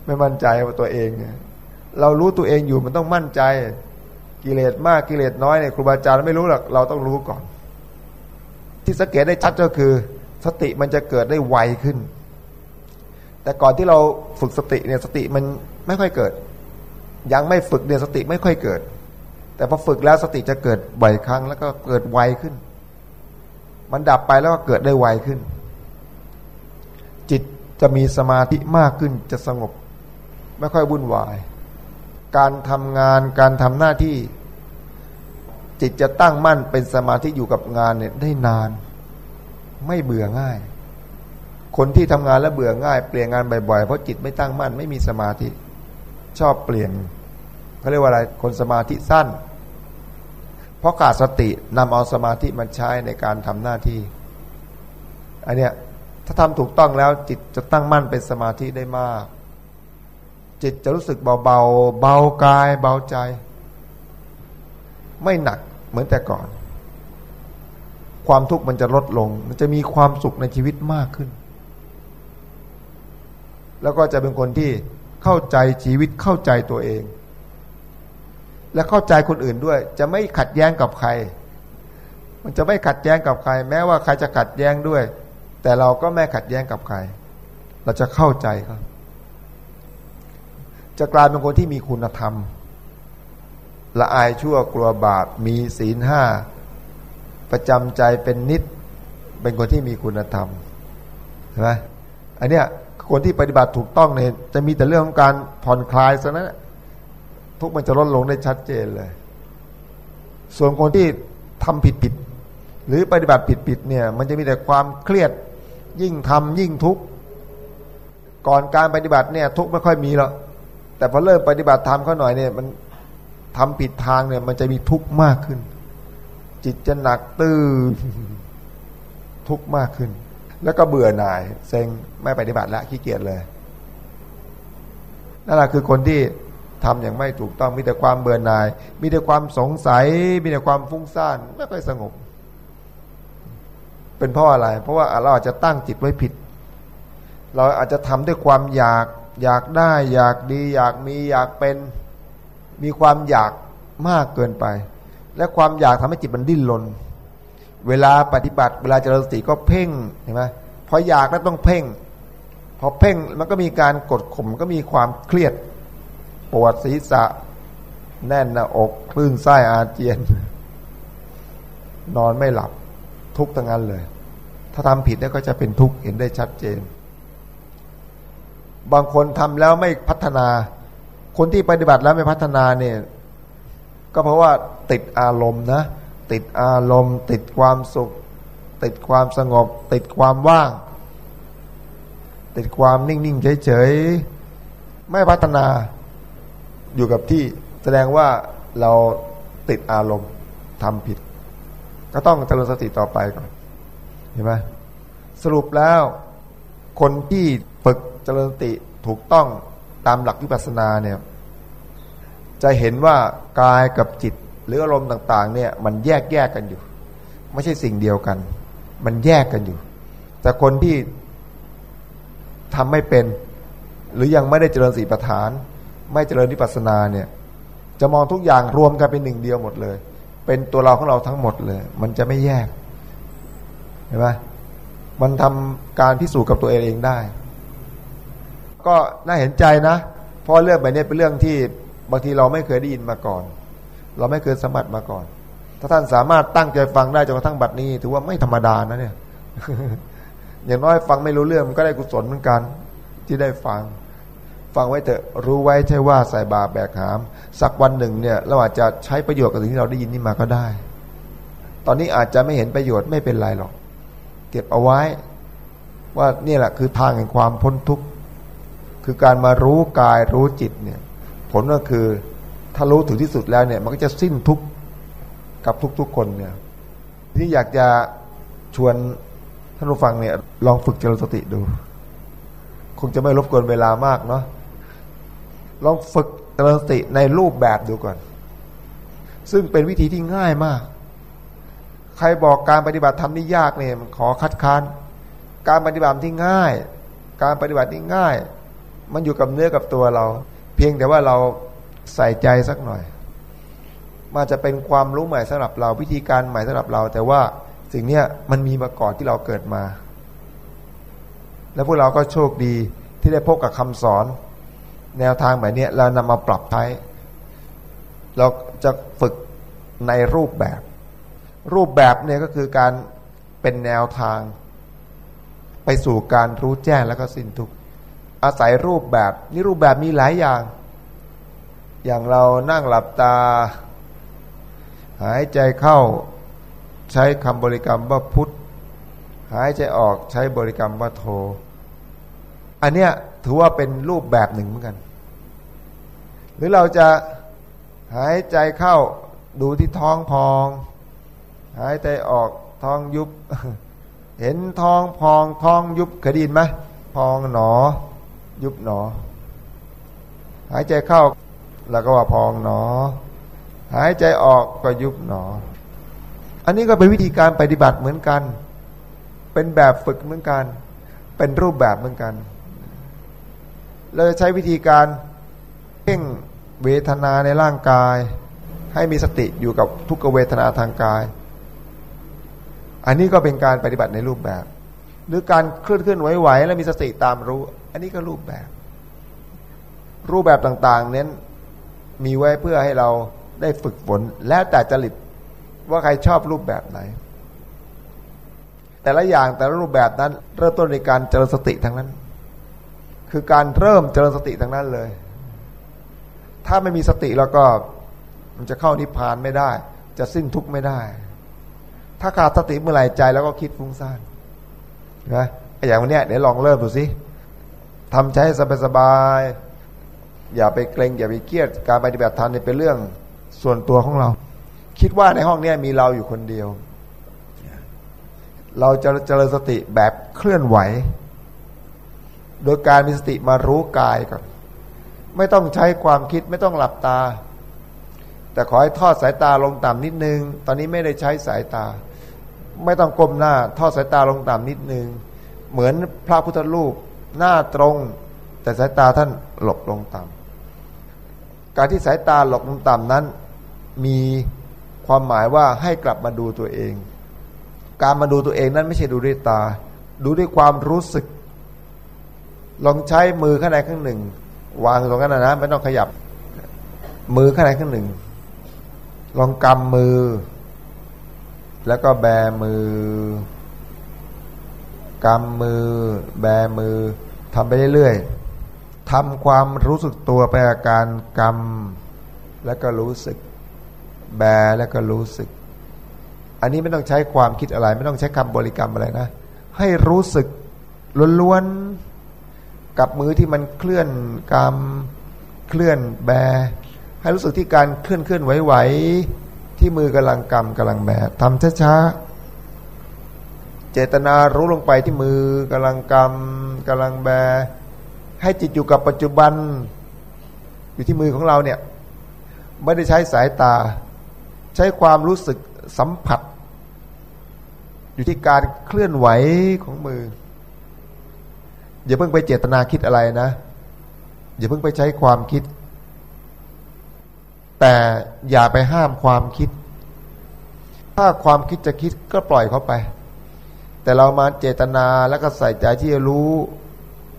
ไม่มั่นใจว่าตัวเองเรารู้ตัวเองอยู่มันต้องมั่นใจ กิเลสมากกิเลสน้อยเนี่ยครูบาอาจารย์ไม่รู้หรอกเราต้องรู้ก่อน ที่สังเกตได้ชัดก็คือ สติมันจะเกิดได้ไวขึ้น แต่ก่อนที่เราฝึกสติเนี่ยสติมันไม่ค่อยเกิด ยังไม่ฝึกเนี่ยสติไม่ค่อยเกิด แต่พอฝึกแล้วสติจะเกิดบ่อยครั้ง แล้วก็เกิดไวขึ้น มันดับไปแล้วก็เกิดได้ไวขึ้น จิตจะมีสมาธิมากขึ้นจะสงบ ไม่ค่อยวุ่นวาย การทำงานการทำหน้าที่ จิตจะตั้งมั่นเป็นสมาธิอยู่กับงานเนี่ยได้นาน ไม่เบื่อง่าย คนที่ทำงานแล้วเบื่อง่าย เปลี่ยนงานบ่อยๆ เพราะจิตไม่ตั้งมั่น ไม่มีสมาธิ ชอบเปลี่ยนเขาเรียกว่าอะไร คนสมาธิสั้น เพราะขาดสตินำเอาสมาธิมันใช้ในการทำหน้าที่ อันเนี้ยถ้าทำถูกต้องแล้วจิตจะตั้งมั่นเป็นสมาธิได้มาก จิตจะรู้สึกเบาเบาเบากายเบาใจ ไม่หนักเหมือนแต่ก่อน ความทุกข์มันจะลดลง มันจะมีความสุขในชีวิตมากขึ้น แล้วก็จะเป็นคนที่เข้าใจชีวิตเข้าใจตัวเอง และเข้าใจคนอื่นด้วย จะไม่ขัดแย้งกับใคร มันจะไม่ขัดแย้งกับใคร แม้ว่าใครจะขัดแย้งด้วย แต่เราก็ไม่ขัดแย้งกับใคร เราจะเข้าใจเขาจะกลายเป็นคนที่มีคุณธรรมละอายชั่วกลัวบาปมีศีลห้า ประจำใจเป็นนิด เป็นคนที่มีคุณธรรมใช่ไหมอันเนี้ยคนที่ปฏิบัติถูกต้องเนี่ยจะมีแต่เรื่องของการผ่อนคลายซะนะทุกมันจะลดลงได้ชัดเจนเลย ส่วนคนที่ทำผิดผิดหรือปฏิบัติผิดผิดเนี่ย มันจะมีแต่ความเครียดยิ่งทำยิ่งทุกข์ก่อนการปฏิบัติเนี่ย ทุกข์ไม่ค่อยมีหรอกแต่พอเริ่มปฏิบัติธรรมเขาหน่อยเนี่ย มันทำผิดทางเนี่ย มันจะมีทุกข์มากขึ้น จิตจะหนักตื้อทุกข์มากขึ้น แล้วก็เบื่อหน่าย เซ็งไม่ปฏิบัติละขี้เกียจเลยนั่นแหละคือคนที่ทำอย่างไม่ถูกต้องมีแต่ความเบื่อหน่าย มีแต่ความสงสัย มีแต่ความฟุ้งซ่านไม่ค่อยสงบ เป็นเพราะอะไร เพราะว่าเราอาจจะตั้งจิตไว้ผิด เราอาจจะทำด้วยความอยากอยากได้ อยากดี อยากมีอยากเป็น มีความอยากมากเกินไป และความอยากทำให้จิตมันดิ้นรนเวลาปฏิบัติ เวลาเจริญสติก็เพ่งเห็นไหมพออยากแล้วต้องเพ่ง พอเพ่งมันก็มีการกดข่มก็มีความเครียด ปวดศีรษะ แน่นหน้าอกคลื่นไส้อาเจียน นอนไม่หลับทุกทั้งนั้นเลย ถ้าทำผิดแล้วก็จะเป็นทุกข์เห็นได้ชัดเจน บางคนทำแล้วไม่พัฒนา คนที่ปฏิบัติแล้วไม่พัฒนาเนี่ย ก็เพราะว่าติดอารมณ์นะ ติดอารมณ์ ติดความสุข ติดความสงบ ติดความว่าง ติดความนิ่ง ๆ เฉย ๆ ไม่พัฒนาอยู่กับที่แสดงว่าเราติดอารมณ์ทำผิด ก็ต้องเจริญสติต่อไปก่อนเห็นไหมสรุปแล้ว คนที่ฝึกเจริญสติถูกต้องตามหลักวิปัสสนาเนี่ย จะเห็นว่ากายกับจิตหรืออารมณ์ต่าง ๆ เนี่ย มันแยกแยกกันอยู่ ไม่ใช่สิ่งเดียวกัน มันแยกกันอยู่ แต่คนที่ทำไม่เป็น หรือยังไม่ได้เจริญสีประฐาน ไม่เจริญวิปัสสนาเนี่ย จะมองทุกอย่างรวมกันเป็นหนึ่งเดียวหมดเลย เป็นตัวเราของเราทั้งหมดเลย มันจะไม่แยกเห็นไหมมันทำการพิสูจน์กับตัวเองได้ ก็น่าเห็นใจนะเพราะเรื่องแบบนี้เป็นเรื่องที่ บางทีเราไม่เคยได้ยินมาก่อน เราไม่เคยสมัครมาก่อน ถ้าท่านสามารถตั้งใจฟังได้จนกระทั่งบัดนี้ ถือว่าไม่ธรรมดานะเนี่ย อย่างน้อยฟังไม่รู้เรื่องมันก็ได้กุศลเหมือนกัน ที่ได้ฟัง ฟังไว้เถอะรู้ไว้ใช่ว่าใส่บาแบกหาม สักวันหนึ่งเนี่ยเราอาจจะใช้ประโยชน์กับสิ่งที่เราได้ยินนี่มาก็ได้ ตอนนี้อาจจะไม่เห็นประโยชน์ไม่เป็นไรหรอก เก็บเอาไว้ ว่านี่แหละคือทางแห่งความพ้นทุกข์คือการมารู้กายรู้จิตเนี่ย ผลก็คือถ้ารู้ถึงที่สุดแล้วเนี่ย มันก็จะสิ้นทุกข์กับทุกๆคนเนี่ย ที่อยากจะชวนท่านผู้ฟังเนี่ย ลองฝึกเจริญสติดู คงจะไม่รบกวนเวลามากเนาะลองฝึกเจริญสติในรูปแบบดูก่อน ซึ่งเป็นวิธีที่ง่ายมาก ใครบอกการปฏิบัติธรรมนี่ยากเนี่ยขอคัดค้านการปฏิบัติที่ง่าย การปฏิบัติที่ง่าย มันอยู่กับเนื้อกับตัวเรา เพียงแต่ว่าเราใส่ใจสักหน่อยมันจะเป็นความรู้ใหม่สำหรับเราวิธีการใหม่สำหรับเรา แต่ว่าสิ่งเนี้ยมันมีมาก่อนที่เราเกิดมา แล้วพวกเราก็โชคดีที่ได้พบกับคำสอน แนวทางแบบนี้เรานำมาปรับใช้เราจะฝึกในรูปแบบ รูปแบบเนี่ยก็คือการเป็นแนวทาง ไปสู่การรู้แจ้งแล้วก็สิ้นทุก อาศัยรูปแบบ นี่รูปแบบมีหลายอย่าง อย่างเรานั่งหลับตา หายใจเข้าใช้คำบริกรรมว่าพุทธหายใจออกใช้บริกรรมว่าโท อันเนี้ยถือว่าเป็นรูปแบบหนึ่งเหมือนกัน หรือเราจะหายใจเข้าดูที่ท้องพอง หายใจออกท้องยุบ เห็นท้องพองท้องยุบเคยได้ยินไหมพองหนอ ยุบหนอ หายใจเข้าแล้วก็ว่าพองหนอ หายใจออกก็ยุบหนอ อันนี้ก็เป็นวิธีการปฏิบัติเหมือนกัน เป็นแบบฝึกเหมือนกัน เป็นรูปแบบเหมือนกันเราจะใช้วิธีการเพ่งเวทนาในร่างกาย ให้มีสติอยู่กับทุกเวทนาทางกาย อันนี้ก็เป็นการปฏิบัติในรูปแบบ หรือการเคลื่อนเคลื่อนไหวๆแล้วมีสติตามรู้ อันนี้ก็รูปแบบ รูปแบบต่างๆ เน้นมีไว้เพื่อให้เราได้ฝึกฝน แล้วแต่จริตว่าใครชอบรูปแบบไหน แต่ละอย่างแต่ละรูปแบบนั้น เริ่มต้นในการเจริญสติทั้งนั้น คือการเริ่มเจริญสติทั้งนั้นเลย ถ้าไม่มีสติแล้วก็มันจะเข้านิพพานไม่ได้ จะสิ้นทุกข์ไม่ได้ ถ้าขาดสติเมื่อไหร่ใจแล้วก็คิดฟุ้งซ่าน นะอย่างวันนี้เดี๋ยวลองเริ่มดูสิทำใจสบายๆอย่าไปเกรงอย่าไปเครียดการปฏิบัติธรรมเป็นเรื่องส่วนตัวของเรา คิดว่าในห้องนี้มีเราอยู่คนเดียว เราจะเจริญสติแบบเคลื่อนไหว โดยการมีสติมารู้กายก่อน ไม่ต้องใช้ความคิดไม่ต้องหลับตา แต่ขอให้ทอดสายตาลงต่ำนิดนึง ตอนนี้ไม่ได้ใช้สายตา ไม่ต้องก้มหน้า ทอดสายตาลงต่ำนิดนึง เหมือนพระพุทธรูปหน้าตรง แต่สายตาท่านหลบลงต่ำการที่สายตาหลบลงต่ำนั้น มีความหมายว่าให้กลับมาดูตัวเอง การมาดูตัวเองนั้นไม่ใช่ดูด้วยตา ดูด้วยความรู้สึก ลองใช้มือข้างในข้างหนึ่ง วางตรงนั้นนะไม่ต้องขยับ มือข้างในข้างหนึ่ง ลองกำมือ แล้วก็แบมือกำมือ แบมือทำไปเรื่อยๆทำความรู้สึกตัวไปอาการกำแล้วก็รู้สึก แบแล้วก็รู้สึก อันนี้ไม่ต้องใช้ความคิดอะไร ไม่ต้องใช้คำบริกรรมอะไรนะ ให้รู้สึกล้วนๆกับมือที่มันเคลื่อนกำเคลื่อนแบ ให้รู้สึกที่การเคลื่อนเคลื่อนไหวๆ ที่มือกำลังกำกำลังแบทำช้าๆเจตนารู้ลงไปที่มือกำลังกำกำลังแบให้จิตอยู่กับปัจจุบัน อยู่ที่มือของเราเนี่ยไม่ได้ใช้สายตา ใช้ความรู้สึกสัมผัส อยู่ที่การเคลื่อนไหวของมือ อย่าเพิ่งไปเจตนาคิดอะไรนะ อย่าเพิ่งไปใช้ความคิด แต่อย่าไปห้ามความคิด ถ้าความคิดจะคิดก็ปล่อยเขาไป แต่เรามาเจตนาแล้วก็ใส่ใจที่จะรู้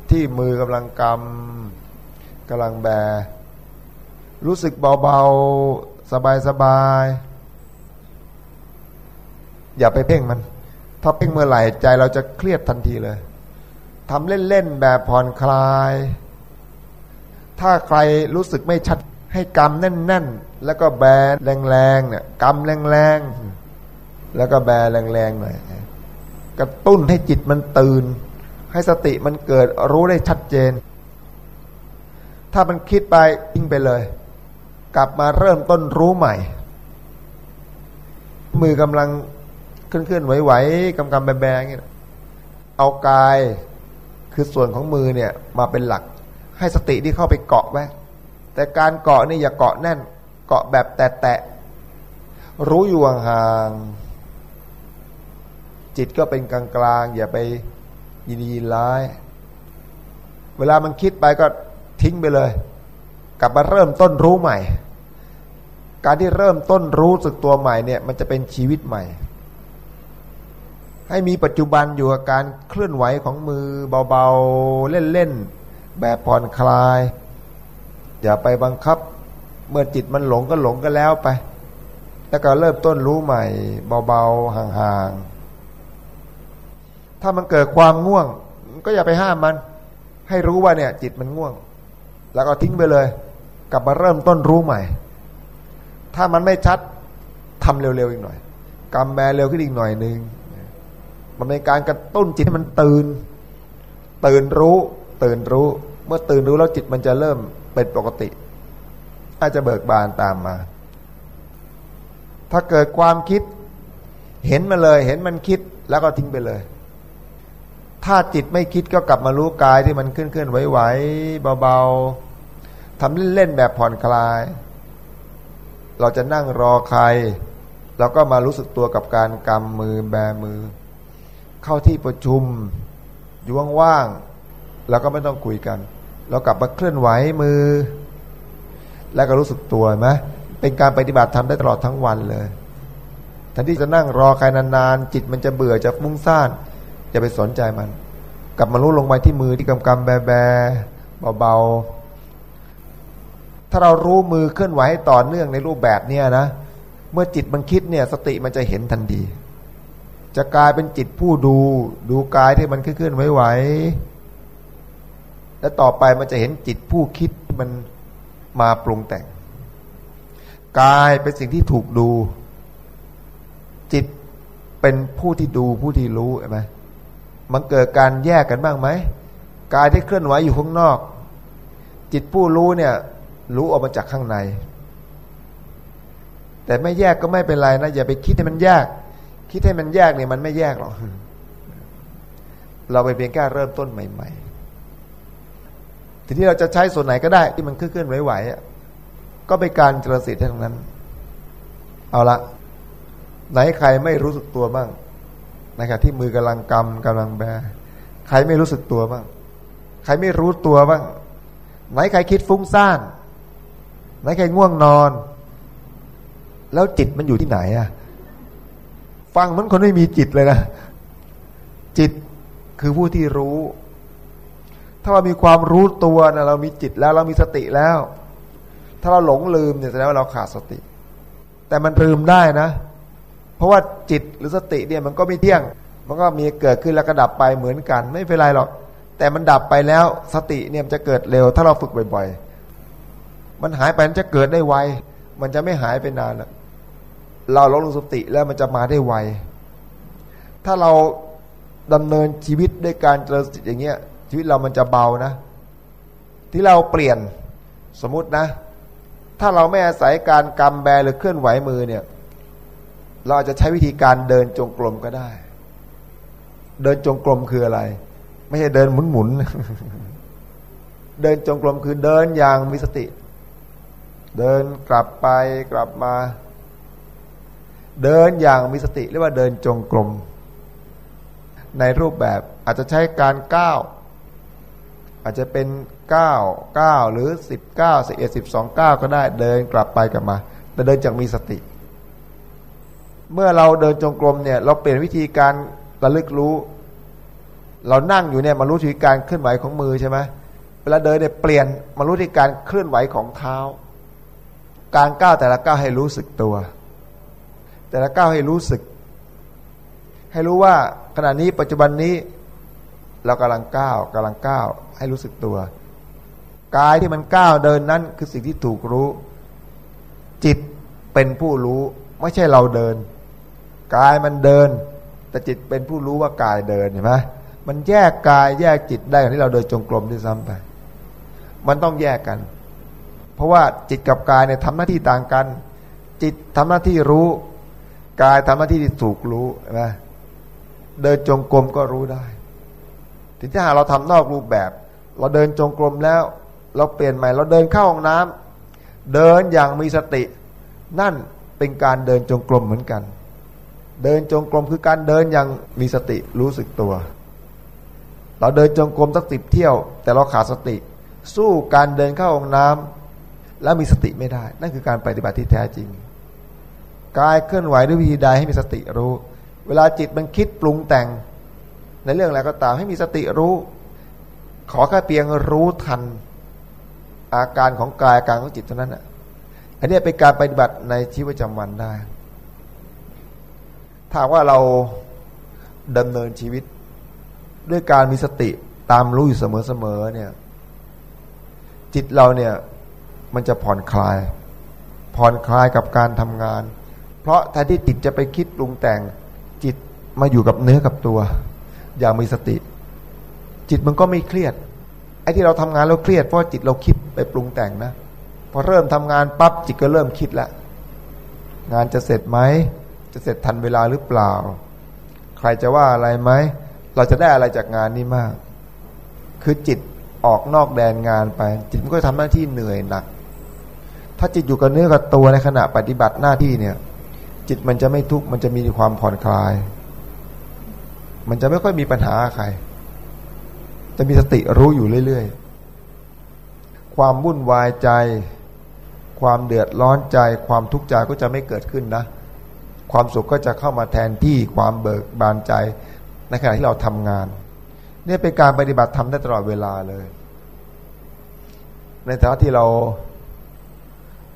ที่มือกำลังกำกำลังแบ รู้สึกเบาๆ สบายๆ อย่าไปเพ่งมัน ถ้าเพ่งเมื่อไหร่ใจเราจะเครียดทันทีเลยทำเล่น ๆ แบบผ่อนคลาย ถ้าใครรู้สึกไม่ชัด ให้กำแน่นๆ แล้วก็แบแรงๆเนี่ยกำแรงๆ แล้วก็แบแรงๆหน่อยกระตุ้นให้จิตมันตื่น ให้สติมันเกิดรู้ได้ชัดเจน ถ้ามันคิดไปทิ้งไปเลย กลับมาเริ่มต้นรู้ใหม่ มือกำลังเคลื่อนๆไหวๆกำกำแบๆอย่างเงี้ยเอากายคือส่วนของมือเนี่ยมาเป็นหลัก ให้สติที่เข้าไปเกาะไว้ แต่การเกาะนี่อย่าเกาะแน่น เกาะแบบแตะๆรู้อยู่ห่างจิตก็เป็นกลางๆอย่าไปยินดีร้าย เวลามันคิดไปก็ทิ้งไปเลย กลับมาเริ่มต้นรู้ใหม่ การที่เริ่มต้นรู้สึกตัวใหม่เนี่ยมันจะเป็นชีวิตใหม่ ให้มีปัจจุบันอยู่กับการเคลื่อนไหวของมือเบาๆ เล่นๆ แบบผ่อนคลาย อย่าไปบังคับ เมื่อจิตมันหลงก็หลงก็แล้วไป แล้วก็เริ่มต้นรู้ใหม่ เบาๆห่างๆถ้ามันเกิดความง่วง ก็อย่าไปห้ามมัน ให้รู้ว่าเนี่ย จิตมันง่วง แล้วก็ทิ้งไปเลย กลับมาเริ่มต้นรู้ใหม่ ถ้ามันไม่ชัดทำเร็วๆอีกหน่อยกำแบเร็วขึ้นอีกหน่อยหนึ่งมันเป็นการกระตุ้นจิตให้มันตื่น ตื่นรู้ ตื่นรู้ เมื่อตื่นรู้แล้วจิตมันจะเริ่ม เป็นปกติ อาจจะเบิกบานตามมา ถ้าเกิดความคิด เห็นมาเลย เห็นมันคิดแล้วก็ทิ้งไปเลย ถ้าจิตไม่คิดก็กลับมารู้กายที่มันเคลื่อนเคลื่อนไหวๆเบาๆทำเล่นๆแบบผ่อนคลาย เราจะนั่งรอใครเราก็มารู้สึกตัวกับการกำมือแบมือ เข้าที่ประชุมอยู่ว่างๆแล้วก็ไม่ต้องคุยกัน เรากลับมาเคลื่อนไหวมือ แล้วก็รู้สึกตัวไหมเป็นการปฏิบัติทำได้ตลอดทั้งวันเลยแทนที่จะนั่งรอใครนานๆจิตมันจะเบื่อจะฟุ้งซ่านอย่าไปสนใจมัน กลับมารู้ลงไปที่มือที่กำกำแบแบเบาๆถ้าเรารู้มือเคลื่อนไหวต่อเนื่องในรูปแบบเนี้ยนะเมื่อจิตมันคิดเนี่ย สติมันจะเห็นทันที จะกลายเป็นจิตผู้ดู ดูกายที่มันเคลื่อนไหวๆ และต่อไปมันจะเห็นจิตผู้คิดมันมาปรุงแต่ง กายเป็นสิ่งที่ถูกดู จิตเป็นผู้ที่ดูผู้ที่รู้ใช่ไหมมันเกิดการแยกกันบ้างไหมกายที่เคลื่อนไหวอยู่ข้างนอก จิตผู้รู้เนี่ย รู้ออกมาจากข้างใน แต่ไม่แยกก็ไม่เป็นไรนะอย่าไปคิดให้มันแยก คิดให้มันแยกเนี่ยมันไม่แยกหรอกเราไปเพียงแค่เริ่มต้นใหม่ ๆ ทีนี้เราจะใช้ส่วนไหนก็ได้ ที่มันเคลื่อนไหวๆก็เป็นการเจริญสติทั้งนั้น เอาละไหนใครไม่รู้สึกตัวบ้างนะครับที่มือกำลังกำกำลังแบ ใครไม่รู้สึกตัวบ้าง ใครไม่รู้ตัวบ้าง ไหนใครคิดฟุ้งซ่าน ไหนใครง่วงนอน แล้วจิตมันอยู่ที่ไหนอะฟังมันคนไม่มีจิตเลยนะ จิตคือผู้ที่รู้ ถ้าเรามีความรู้ตัวนะเรามีจิตแล้วเรามีสติแล้ว ถ้าเราหลงลืมเนี่ยแสดงว่าเราขาดสติ แต่มันลืมได้นะ เพราะว่าจิตหรือสติเนี่ยมันก็ไม่เที่ยง มันก็มีเกิดขึ้นแล้วก็ดับไปเหมือนกัน ไม่เป็นไรหรอก แต่มันดับไปแล้วสติเนี่ยมันจะเกิดเร็ว ถ้าเราฝึกบ่อยๆ มันหายไปมันจะเกิดได้ไว มันจะไม่หายไปนานเราลงสติแล้วมันจะมาได้ไว ถ้าเราดำเนินชีวิตด้วยการเจริญสติอย่างเงี้ย ชีวิตเรามันจะเบานะ ที่เราเปลี่ยนสมมตินะ ถ้าเราไม่อาศัยการกำแบหรือเคลื่อนไหวมือเนี่ย เราอาจจะใช้วิธีการเดินจงกรมก็ได้ เดินจงกรมคืออะไร ไม่ใช่เดินหมุนหมุนเดินจงกรมคือเดินอย่างมีสติ เดินกลับไปกลับมา เดินอย่างมีสติเรียกว่าเดินจงกรมในรูปแบบอาจจะใช้การก้าว อาจจะเป็นเก้าเก้าหรือสิบเก้าสิบเอ็ดสิบสองเก้าก็ได้เดินกลับไปกลับมา แต่เดินจากมีสติ เมื่อเราเดินจงกรมเนี่ยเราเปลี่ยนวิธีการระลึกรู้ เรานั่งอยู่เนี่ยมารู้ที่การเคลื่อนไหวของมือใช่ไหมเวลาเดินเนี่ยเปลี่ยนมารู้ที่การเคลื่อนไหวของเท้า การก้าวแต่ละก้าวให้รู้สึกตัว แต่ละก้าวให้รู้สึก ให้รู้ว่าขณะนี้ปัจจุบันนี้ เรากำลังก้าวกำลังก้าวให้รู้สึกตัว กายที่มันก้าวเดินนั้นคือสิ่งที่ถูกรู้ จิตเป็นผู้รู้ ไม่ใช่เราเดิน กายมันเดิน แต่จิตเป็นผู้รู้ว่ากายเดินเห็นไหมมันแยกกายแยกจิตได้ที่เราเดินจงกรมด้วยซ้ำไป มันต้องแยกกัน เพราะว่าจิตกับกายเนี่ยทำหน้าที่ต่างกัน จิตทำหน้าที่รู้ กายทำหน้าที่ถูกรู้เห็นะเดินจงกรมก็รู้ได้ ถึงถ้าเราทำนอกรูปแบบ เราเดินจงกรมแล้ว เราเปลี่ยนใหม่เราเดินเข้าห้องน้ำเดินอย่างมีสติ นั่นเป็นการเดินจงกรมเหมือนกัน เดินจงกรมคือการเดินอย่างมีสติรู้สึกตัว เราเดินจงกรมสักสิบเที่ยว แต่เราขาดสติ สู้การเดินเข้าห้องน้ำแล้วมีสติไม่ได้ นั่นคือการปฏิบัติที่แท้จริงกายเคลื่อนไหวด้วยวิธีใดให้มีสติรู้ เวลาจิตมันคิดปรุงแต่ง ในเรื่องอะไรก็ตามให้มีสติรู้ ขอแค่เพียงรู้ทัน อาการของกายอาการของจิตเท่านั้นอะอันนี้เป็นการปฏิบัติในชีวิตประจำวันได้ถ้าว่าเราดำเนินชีวิต ด้วยการมีสติตามรู้อยู่เสมอๆเนี่ย จิตเราเนี่ย มันจะผ่อนคลาย ผ่อนคลายกับการทำงาน เพราะแทนที่จิตจะไปคิดปรุงแต่งจิตมาอยู่กับเนื้อกับตัว อย่างมีสติ จิตมันก็ไม่เครียดไอ้ที่เราทำงานเราเครียดเพราะจิตเราคิดไปปรุงแต่งนะพอเริ่มทำงานปั๊บจิตก็เริ่มคิดแล้งานจะเสร็จไหมจะเสร็จทันเวลาหรือเปล่า ใครจะว่าอะไรไหมเราจะได้อะไรจากงานนี้มาก คือจิตออกนอกแดนงานไป จิตมันก็ทำหน้าที่เหนื่อยหนัก ถ้าจิตอยู่กับเนื้อกับตัวในขณะปฏิบัติหน้าที่เนี่ย จิตมันจะไม่ทุกข์มันจะมีความผ่อนคลาย มันจะไม่ค่อยมีปัญหาใคร จะมีสติรู้อยู่เรื่อยๆ ความวุ่นวายใจ ความเดือดร้อนใจ ความทุกข์ใจก็จะไม่เกิดขึ้นนะ ความสุขก็จะเข้ามาแทนที่ความเบิกบานใจ ในขณะที่เราทำงาน เนี่ยเป็นการปฏิบัติทำได้ตลอดเวลาเลย ในฐานะที่เรา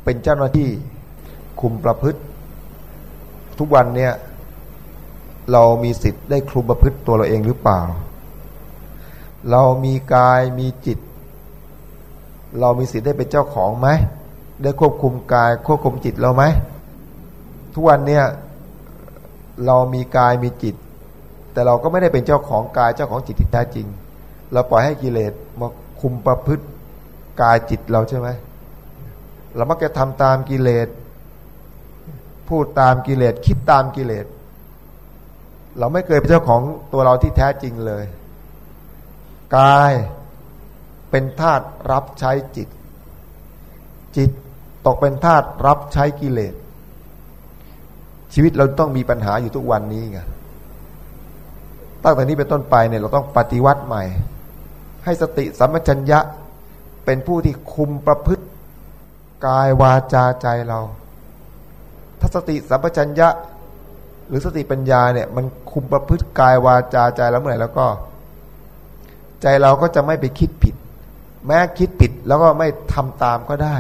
เป็นเจ้าหน้าที่คุมประพฤติ ทุกวันเนี่ย เรามีสิทธิ์ได้คุมประพฤติตัวเราเองหรือเปล่า เรามีกายมีจิต เรามีสิทธิ์ได้เป็นเจ้าของไหมได้ควบคุมกายควบคุมจิตเราไหมทุกวันเนี่ยเรามีกายมีจิต แต่เราก็ไม่ได้เป็นเจ้าของกายเจ้าของจิตที่แท้จริง เราปล่อยให้กิเลสมาคุมประพฤติกายจิตเราใช่ไหมเรามักจะทำตามกิเลสพูดตามกิเลสคิดตามกิเลส เราไม่เคยเป็นเจ้าของตัวเราที่แท้จริงเลย กายเป็นธาตุรับใช้จิต จิตตกเป็นธาตุรับใช้กิเลส ชีวิตเราต้องมีปัญหาอยู่ทุกวันนี้ไงตั้งแต่นี้เป็นต้นไปเนี่ยเราต้องปฏิวัติใหม่ ให้สติสัมปชัญญะเป็นผู้ที่คุมประพฤติกายวาจาใจเราถ้าสติสัมปชัญญะ หรือสติปัญญาเนี่ย มันคุมประพฤติกายวาจาใจเราเมื่อไหร่แล้วก็ ใจเราก็จะไม่ไปคิดผิด แม้คิดผิดแล้วก็ไม่ทำตามก็ได้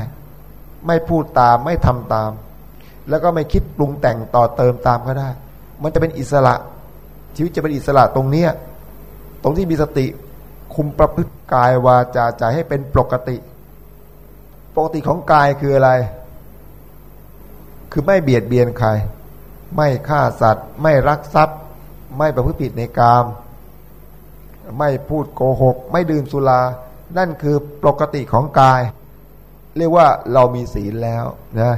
ไม่พูดตามไม่ทำตาม แล้วก็ไม่คิดปรุงแต่งต่อเติมตามก็ได้ มันจะเป็นอิสระ ชีวิตจะเป็นอิสระตรงเนี้ยตรงที่มีสติคุมประพฤติกายวาจาใจให้เป็นปกติ ปกติของกายคืออะไร คือไม่เบียดเบียนใคร ไม่ฆ่าสัตว์ ไม่รักทรัพย์ ไม่ประพฤติผิดในกาม ไม่พูดโกหก ไม่ดื่มสุรา นั่นคือปกติของกาย เรียกว่าเรามีศีลแล้วนะ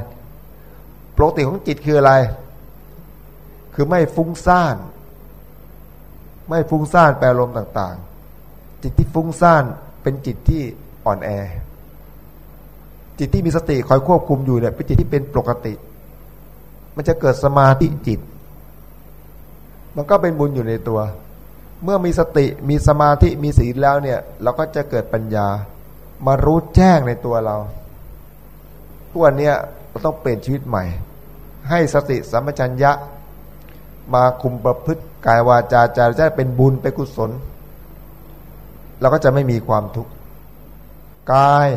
ปกติของจิตคืออะไร คือไม่ฟุ้งซ่าน ไม่ฟุ้งซ่านแปรลมต่างๆ จิตที่ฟุ้งซ่านเป็นจิตที่อ่อนแอ จิตที่มีสติคอยควบคุมอยู่เนี่ยเป็นจิตที่เป็นปกติ มันจะเกิดสมาธิจิต มันก็เป็นบุญอยู่ในตัว เมื่อมีสติมีสมาธิมีศีลแล้วเนี่ย เราก็จะเกิดปัญญา มารู้แจ้งในตัวเราทุกวันนี้เราต้องเปลี่ยนชีวิตใหม่ ให้สติสัมปชัญญะ มาคุมประพฤติกายวาจาใจจะเป็นบุญเป็นกุศลเราก็จะไม่มีความทุกข์กาย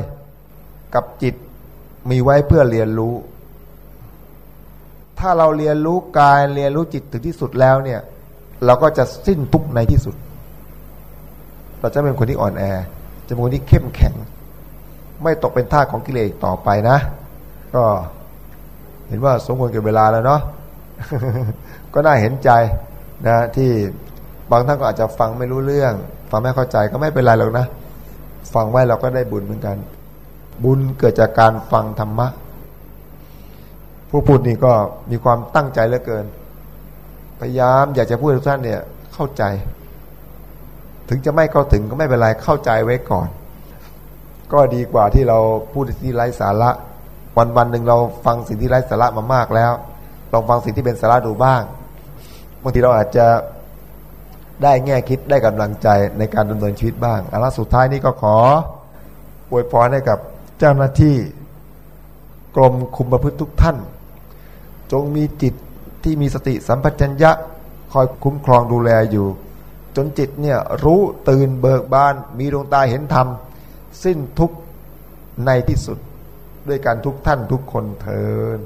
กับจิตมีไว้เพื่อเรียนรู้ ถ้าเราเรียนรู้กายเรียนรู้จิตถึงที่สุดแล้วเนี่ย เราก็จะสิ้นทุกในที่สุด เราจะเป็นคนที่อ่อนแอ จะเป็นคนที่เข้มแข็ง ไม่ตกเป็นท่าของกิเลสต่อไปนะ ก็เห็นว่าสมควรกับเวลาแล้วเนาะก็น่าเห็นใจนะ ที่บางท่านก็อาจจะฟังไม่รู้เรื่อง ฟังไม่เข้าใจก็ไม่เป็นไรหรอกนะ ฟังไว้เราก็ได้บุญเหมือนกัน บุญเกิดจากการฟังธรรมะ ผู้พูดนี่ก็มีความตั้งใจเหลือเกิน พยายามอยากจะพูดทุกท่านเนี่ยเข้าใจ ถึงจะไม่เข้าถึงก็ไม่เป็นไรเข้าใจไว้ก่อน ก็ดีกว่าที่เราพูดที่ไร้สาระ วันวันหนึ่งเราฟังสิ่งที่ไร้สาระมามากแล้ว ลองฟังสิ่งที่เป็นสาระดูบ้างบางทีเราอาจจะได้แง่คิดได้กำลังใจในการดำเนินชีวิตบ้างอันละสุดท้ายนี้ก็ขออวยพรให้กับเจ้าหน้าที่กรมคุมประพฤติทุกท่าน จงมีจิตที่มีสติสัมปชัญญะคอยคุ้มครองดูแลอยู่ จนจิตเนี่ยรู้ตื่นเบิกบาน มีดวงตาเห็นธรรม สิ้นทุกในที่สุดด้วยการทุกท่านทุกคนเทิน